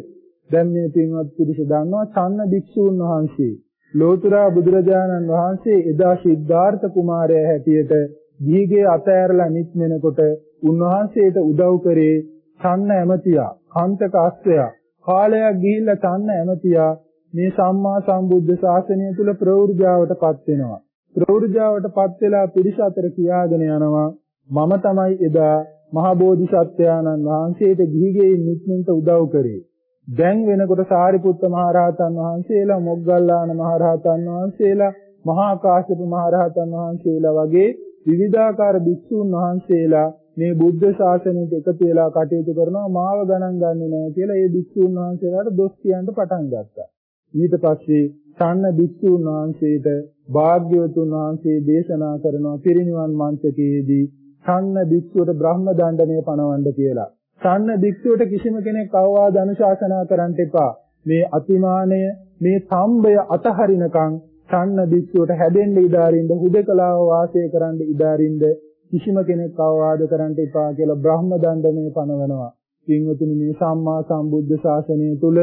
දැන් මේ පින්වත් පිරිස දන්නවා චන්න භික්ෂූන් වහන්සේ ලෝතුරා බුදුරජාණන් වහන්සේ එදා සිද්ධාර්ථ කුමාරයා හැටියට ගිහිගේ අතෑරලා නිත්මෙනකොට උන්වහන්සේට උදව් කරේ චන්න ඇමතියා කාන්තක අස්සයා කාලයක් ගිහිල්ලා චන්න ඇමතියා මේ සම්මා සම්බුද්ධ ශාසනය තුල ප්‍රවෘජාවටපත් වෙනවා ප්‍රවෘජාවටපත් වෙලා පිරිස අතර කියාගෙන යනවා මම තමයි එදා මහා බෝධිසත්වයාණන් වහන්සේට ගිහිගේ නිත්මෙන්ට උදව් කරේ. දැන් වෙනකොට සාරිපුත්ත මහරහතන් වහන්සේලා, මොග්ගල්ලාන මහරහතන් වහන්සේලා, මහා කාශ්‍යප මහරහතන් වහන්සේලා වගේ විවිධාකාර භික්ෂූන් වහන්සේලා මේ බුද්ධ ශාසනයට එකතු වෙලා කටයුතු කරනවා මාව ගණන් ගන්නේ නැහැ කියලා ඒ භික්ෂූන් වහන්සේලාට දොස් කියන්න පටන් ගත්තා. ඊට පස්සේ සන්න භික්ෂූන් වහන්සේට භාග්‍යවතුන් වහන්සේ දේශනා කරනවා පිරිනිවන් මංචකයේදී සන්න භික්ෂුවට බ්‍රහ්ම දණ්ඩනය පනවන්න කියලා. සන්න භික්ෂුවට කිසිම කෙනෙක් අවවාද අනුශාසනා කරන්න එපා. මේ අතිමානය මේ සම්බය අතහරිනකම් සන්න භික්ෂුවට හැදෙන්න ඉඩාරින්ද හුදකලාව වාසය කරන්න ඉඩාරින්ද කිසිම කෙනෙක් අවවාද කරන්න එපා කියලා බ්‍රහ්ම දණ්ඩනය පනවනවා. පින්වතුනි මේ සම්මා සම්බුද්ධ ශාසනය තුල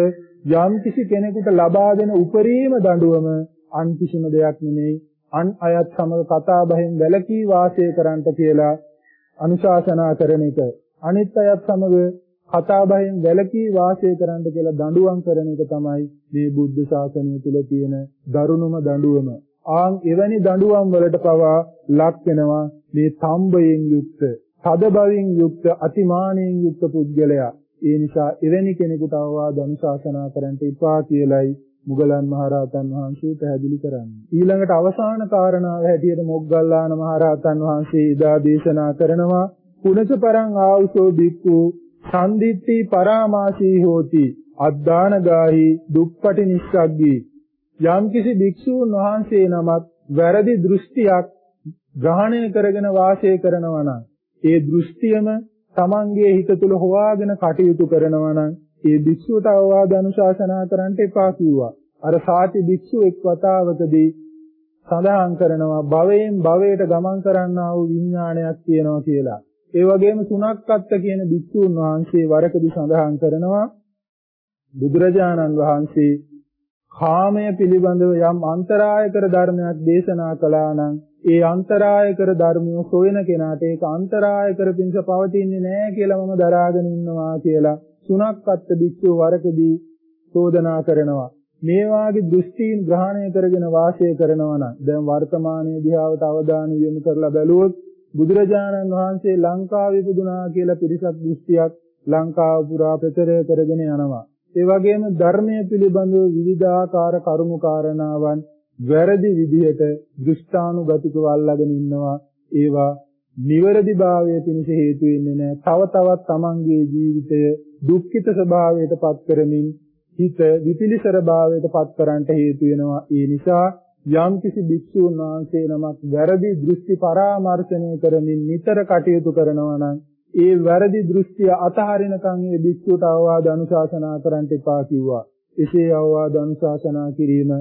යම් කිසි කෙනෙකුට ලබා දෙන උපරිම දඬුවම අන් කිසිම දෙයක් නෙමෙයි අන් අයත් සමග කතා බහෙන් වැළකී වාසය කරන්නට කියලා අනුශාසනා කරන එක. අනිත් අයත් සමග කතා බහෙන් වැළකී වාසය කරන්නට කියලා දඬුවම් කරන එක තමයි මේ බුද්ධ ශාසනය තුල තියෙන දරුණුම දඬුවම. ආන් එවැනි දඬුවම් වලට පවා ලක් වෙනවා මේ තම්බයෙන් යුක්ත තද බවින් යුක්ත අතිමානයෙන් යුක්ත පුද්ගලයා. ඒ නිසා එවැනි කෙනෙකුට අවවාද අනුශාසනා කරන්නට එපා කියලයි මුගලන් මහරහතන් වහන්සේ පැහැදිලි කරන්නේ. ඊළඟට අවසාන කාරණාව හැටියට මොග්ගල්ලාන මහරහතන් වහන්සේ ඉදා දේශනා කරනවා කුණස පරං ආවුසෝ බික්කු සම්දිත්ති පරාමාසී හෝති අද්දානගාහි දුප්පටි නිස්සග්ගී යම්කිසි භික්ෂූන් වහන්සේ නමක් වැරදි දෘෂ්ටියක් ග්‍රහණය කරගෙන වාසය කරනවා නම් ඒ දෘෂ්ටියම තමන්ගේ හිත තුළ හොවාගෙන කටයුතු කරනවා නම් ඒ භික්ෂුවට අවවාද අනුශාසනා කරන්න එපා කිව්වා. අර සාති භික්ෂුව එක් වතාවකදී සඳහන් කරනවා භවයෙන් භවයට ගමන් කරන්නා වූ විඥානයක් තියෙනවා කියලා. ඒ වගේම තුනක්කත්ත කියන භික්ෂුන් වහන්සේ වරකදී සඳහන් කරනවා බුදුරජාණන් වහන්සේ කාමය පිළිබඳව යම් අන්තරායකර ධර්මයක් දේශනා කළා නම් ඒ අන්තරායකර ධර්මිය සොයන කෙනාට ඒක අන්තරායකර පිංස පවතින්නේ නැහැ කියලා මම දරාගෙන ඉන්නවා කියලා සුණක්කත් භික්ෂුව වරකදී චෝදනා කරනවා. මේ වාගේ දෘෂ්ටීන් ග්‍රහණය කරගෙන වාසය කරනවා නම් දැන් වර්තමානයේ දිහාවට අවධානය යොමු කරලා බැලුවොත් බුදුරජාණන් වහන්සේ ලංකාවේ පුදුනා කියලා පිරිසක් දෘෂ්ටියක් ලංකාව පුරා ප්‍රචාරය කරගෙන යනවා. ඒ වගේම ධර්මයේ පිළිබඳව විවිධාකාර කරුණු කාරණාවන් වැරදි විදිහට දෘෂ්ටානුගතිකව අල්ලාගෙන ඉන්නවා. ඒවා නිවැරදි භාවයේ පිණිස හේතු වෙන්නේ නැහැ. තව තවත් තමන්ගේ ජීවිතය දුක්ඛිත ස්වභාවයට පත් කරමින් හිත විපිලිසර භාවයට පත් කරන්නට හේතු වෙනවා. ඒ නිසා යම් කිසි භික්ෂුන් වහන්සේ නමක් වැරදි දෘෂ්ටි පරාමර්ශනය කරමින් නිතර කටයුතු කරනවා නම් ඒ වැරදි දෘෂ්ටිය අතහරිනකන් ඒ භික්ෂුවට අවවාද අනුශාසනා කරන්න එපා කිව්වා. එසේ අවවාද අනුශාසනා කිරීම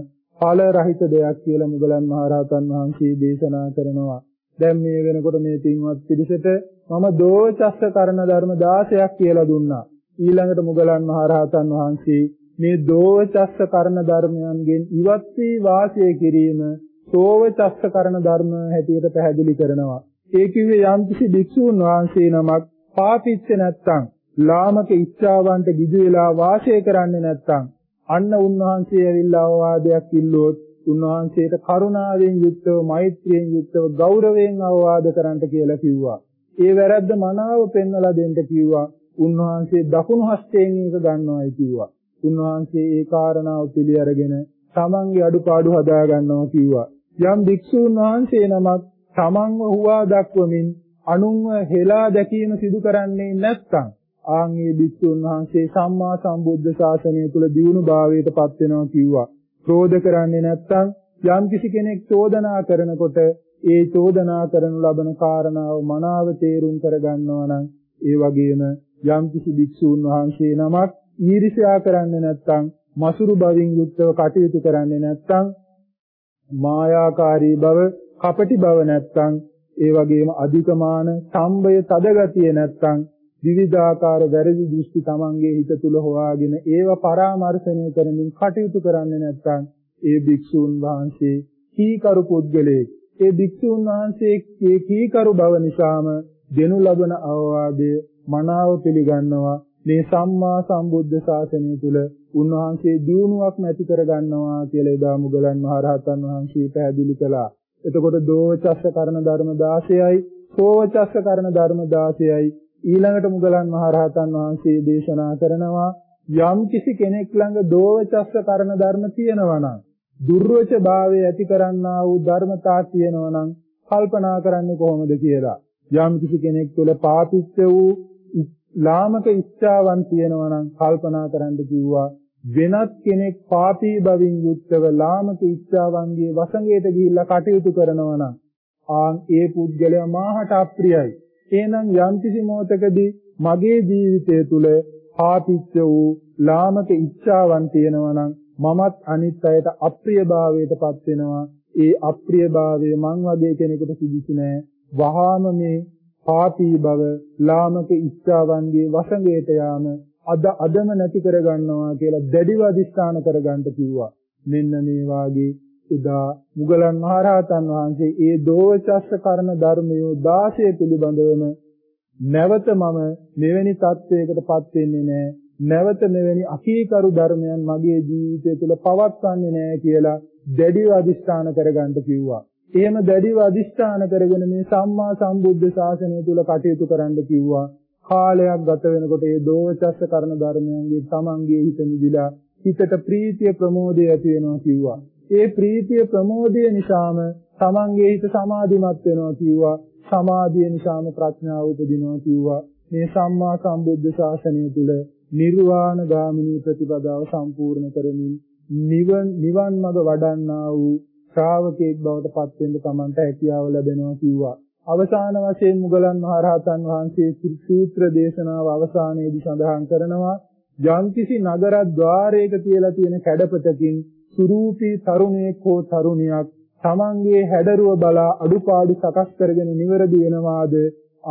ඵල රහිත දෙයක් කියලා මුගලන් මහරහතන් වහන්සේ දේශනා කරනවා. දැන් මේ වෙනකොට මේ තින්වත් පිළිසෙට මම දෝචස්ස කරන ධර්ම 16ක් කියලා දුන්නා. ඊළඟට මුගලන් මහරහතන් වහන්සේ මේ දෝචස්ස කරන ධර්මයන්ගෙන් ඉවත් වී වාසය කිරීම සෝවචස්ස කරන ධර්ම හැටියට පැහැදිලි කරනවා. ඒ කිව්වේ යම්කිසි භික්ෂූන් වහන්සේ නමක් පාපිච්ච නැත්තම් ලාමක ඉච්ඡාවන්ට ගිජු වෙලා වාසය කරන්නේ නැත්තම් අන්න උන්වහන්සේ ඇවිල්ලා අවවාදයක් ඉල්ලුවොත් උන්වහන්සේට කරුණාවෙන් යුක්තව මෛත්‍රියෙන් යුක්තව ගෞරවයෙන් අවවාද කරන්නට කියලා කිව්වා. ඒ වැරද්ද මනාව පෙන්වලා දෙන්න කිව්වා. උන්වහන්සේ දකුණු හස්තයෙන් ඒක ගන්නවායි කිව්වා. උන්වහන්සේ ඒ කාරණාව පිළි අරගෙන තමන්ගේ අඩුපාඩු හදා ගන්නවා කිව්වා. යම් භික්ෂූන් වහන්සේ නමක් තමන්ව හුවා දක්වමින් අනුන්ව හෙලා දැකීම සිදු කරන්නේ නැත්නම් ආන් මේ භික්ෂූන් වහන්සේ සම්මා සම්බුද්ධ ශාසනය තුල දියුණු භාවයට පත් වෙනවා කිව්වා. ක්‍රෝධ කරන්නේ නැත්නම් යම් කිසි කෙනෙක් චෝදනා කරනකොට ඒ චෝදනා කරනු ලබන කාරණාව මනාව තේරුම් කරගන්නවා නම් ඒ වගේම යම් කිසි භික්ෂූන් වහන්සේ නමක් ඊර්ෂ්‍යා කරන්නේ නැත්නම් මසුරු බවින් යුක්තව කටයුතු කරන්නේ නැත්නම් මායාකාරී බව, කපටි බව නැත්නම් ඒ වගේම අධිකමාන සම්බය තදගතිය නැත්නම් විවිධාකාර වැරදි දෘෂ්ටි තමන්ගේ හිත තුල හොයාගෙන ඒව පරාමර්ශනය කරමින් කටයුතු කරන්නේ නැත්නම් ඒ භික්ෂූන් වහන්සේ කීකරු පුද්ගලයෙක් ඒ භික්ෂූන් වහන්සේ කීකරු බව නිසාම දෙනු ලබන අවවාදය මනාව පිළිගන්නවා මේ සම්මා සම්බුද්ධ ශාසනය තුල උන්වහන්සේ දියුණුවක් නැති කර ගන්නවා කියලා එදා මුගලන් මහරහතන් වහන්සේ පැහැදිලි කළා. එතකොට දෝචස්ස කරන ධර්ම 16යි, සෝවචස්ස කරන ධර්ම 16යි ඊළඟට මුගලන් මහරහතන් වහන්සේ දේශනා කරනවා යම් කිසි කෙනෙක් ළඟ දෝවචස්ස කරන ධර්ම තියෙනවා නම් දුර්වච භාවය ඇති කරන්නා වූ ධර්මතා තියෙනවා නම් කල්පනා කරන්නේ කොහොමද කියලා. යම් කිසි කෙනෙක් තුළ පාපිච්ච වූ ලාමක ඉච්ඡාවන් තියෙනවා නම් කල්පනා කරන්න කිව්වා වෙනත් කෙනෙක් පාපී බවින් යුක්තව ලාමක ඉච්ඡාවන්ගේ වසඟයට ගිහිල්ලා කටයුතු කරනවා නම් ආන් ඒ පුද්ගලයා මාහට අප්‍රියයි. එහෙනම් යම්කිසි මොහතකදී මගේ ජීවිතය තුළ පාපිච්ච වූ ලාමක ඉච්ඡාවන් තියෙනවා නම් මමත් අනිත් අයට අප්‍රියභාවයටපත් වෙනවා. ඒ අප්‍රියභාවය මං වගේ කෙනෙකුට සිදුසු නෑ. වහාම මේ පාපී බව ලාමක ඉච්ඡාවන්ගේ වසඟයට යාම අද අදම නැති කරගන්නවා කියලා දැඩිව අදිස්ථාන කරගන්න කිව්වා. මෙන්න මේ වාගේ එදා මුගලන් මහරහතන් වහන්සේ ඒ දෝචස්ස කරන ධර්මයෝ 16 පිළිබඳවම නැවත මම මෙවැනි තත්වයකටපත් වෙන්නේ නැහැ. නැවත මෙවැනි අකීකරු ධර්මයන් මගේ ජීවිතය තුළ පවත්වන්නේ නැහැ කියලා දැඩිව අදිස්ථාන කරගන්න කිව්වා. එහෙම දැඩිව අදිෂ්ඨාන කරගෙන මේ සම්මා සම්බුද්ධ ශාසනය තුල කටයුතු කරන්න කිව්වා. කාලයක් ගත වෙනකොට ඒ දෝවචස්ස කරන ධර්මයන්ගේ තමන්ගේ හිත නිදිලා හිතට ප්‍රීතිය ප්‍රමෝදය ඇති වෙනවා කිව්වා. ඒ ප්‍රීතිය ප්‍රමෝදය නිසාම තමන්ගේ හිත සමාධිමත් වෙනවා කිව්වා. සමාධිය නිසාම ප්‍රඥාව උපදිනවා කිව්වා. මේ සම්මා සම්බුද්ධ ශාසනය තුල නිර්වාණ ගාමිනී ප්‍රතිපදාව සම්පූර්ණ කරමින් නිවන් නිවන් මඟ වඩන්නා වූ ශ්‍රාවකෙක් බවට පත් වෙන්න Tamanට හැකියාව ලැබෙනවා කිව්වා. අවසාන වශයෙන් මුගලන් මහරහතන් වහන්සේ සූත්‍ර දේශනාව අවසානයේදී සඳහන් කරනවා යම්කිසි නගර ద్వාරයක කියලා තියෙන කැඩපතකින් සුරූපී තරුණයෙක් හෝ තරුණියක් තමන්ගේ හැඩරුව බලා අඩුපාඩු සකස් කරගෙන නිවැරදි වෙනවාද?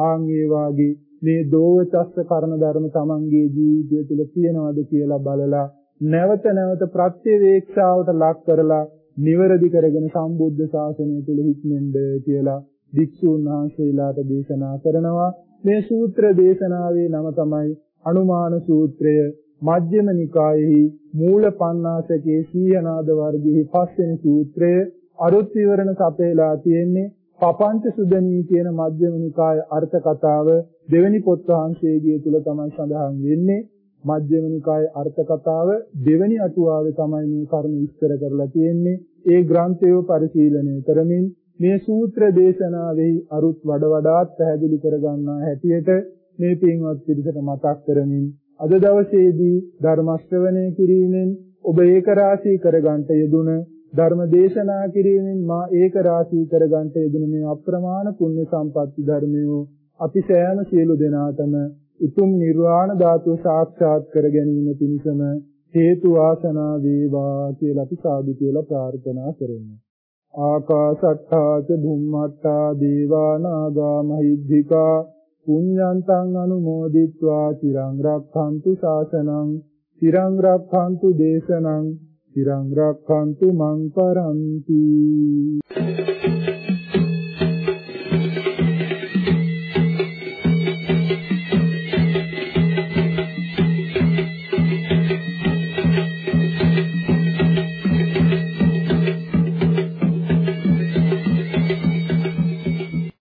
ආන් ඒ වාගේ මේ දෝවචස්ස කර්ම ධර්ම තමන්ගේ ජීවිතය තුළ තියෙනවද කියලා බලලා නැවත නැවත ප්‍රත්‍යවේක්ෂාවට ලක් කරලා නිවැරදි කරගෙන සම්බුද්ධ ශාසනය තුළ හික්මෙන්ද කියලා භික්ෂුන් වහන්සේලාට දේශනා කරනවා. මේ සූත්‍ර දේශනාවේ නම තමයි අනුමාන සූත්‍රය. මජ්ක්‍ධිම නිකායෙහි මූල පණ්ණාසකේ සීහනාද වර්ගයේ පස්වෙනි සූත්‍රය අරුත් විවරණ සපයලා තියෙන්නේ පපංච සුදනී කියන මජ්ක්‍ධිම නිකාය අර්ථ කතාව දෙවෙනි පොත් වහන්සේගේ තුල තමයි සඳහන් වෙන්නේ. මජ්ක්‍ධිම නිකායේ අර්ථ කතාව දෙවෙනි අටුවාවේ තමයි මේ කර්ම විස්තර කරලා තියෙන්නේ. ඒ ග්‍රන්ථය පරිශීලනය කරමින් මේ සූත්‍ර දේශනාවෙහි අරුත් වඩ වඩාත් පැහැදිලි කරගන්නා හැටියට මේ පින්වත් පිරිසට මතක් කරමින් අද දවසේදී ධර්ම ශ්‍රවණය කිරීමෙන් ඔබ ඒක රාශී කරගන්නට යෙදුන ධර්ම දේශනා කිරීමෙන් මා ඒක රාශී කරගන්නට යෙදුන මේ අප්‍රමාණ පුණ්‍ය සම්පatti ධර්මයෝ අපි සෑම සියලු දෙනාටම උතුම් නිර්වාණ ධාතුව සාක්ෂාත් කර ගැනීම පිණිසම හේතු වාසනා වේවා කියලා අපි සාදු කියලා ප්‍රාර්ථනා කරමු. ආකාශට්ටා ච භුම්මට්ටා දේවා නාග මහිද්దికා පුඤ්ඤන්තං අනුමෝදිත්වා চিරං රක්ඛන්තු ශාසනං চিරං රක්ඛන්තු දේශනං চিරං රක්ඛන්තු මං පරන්ති.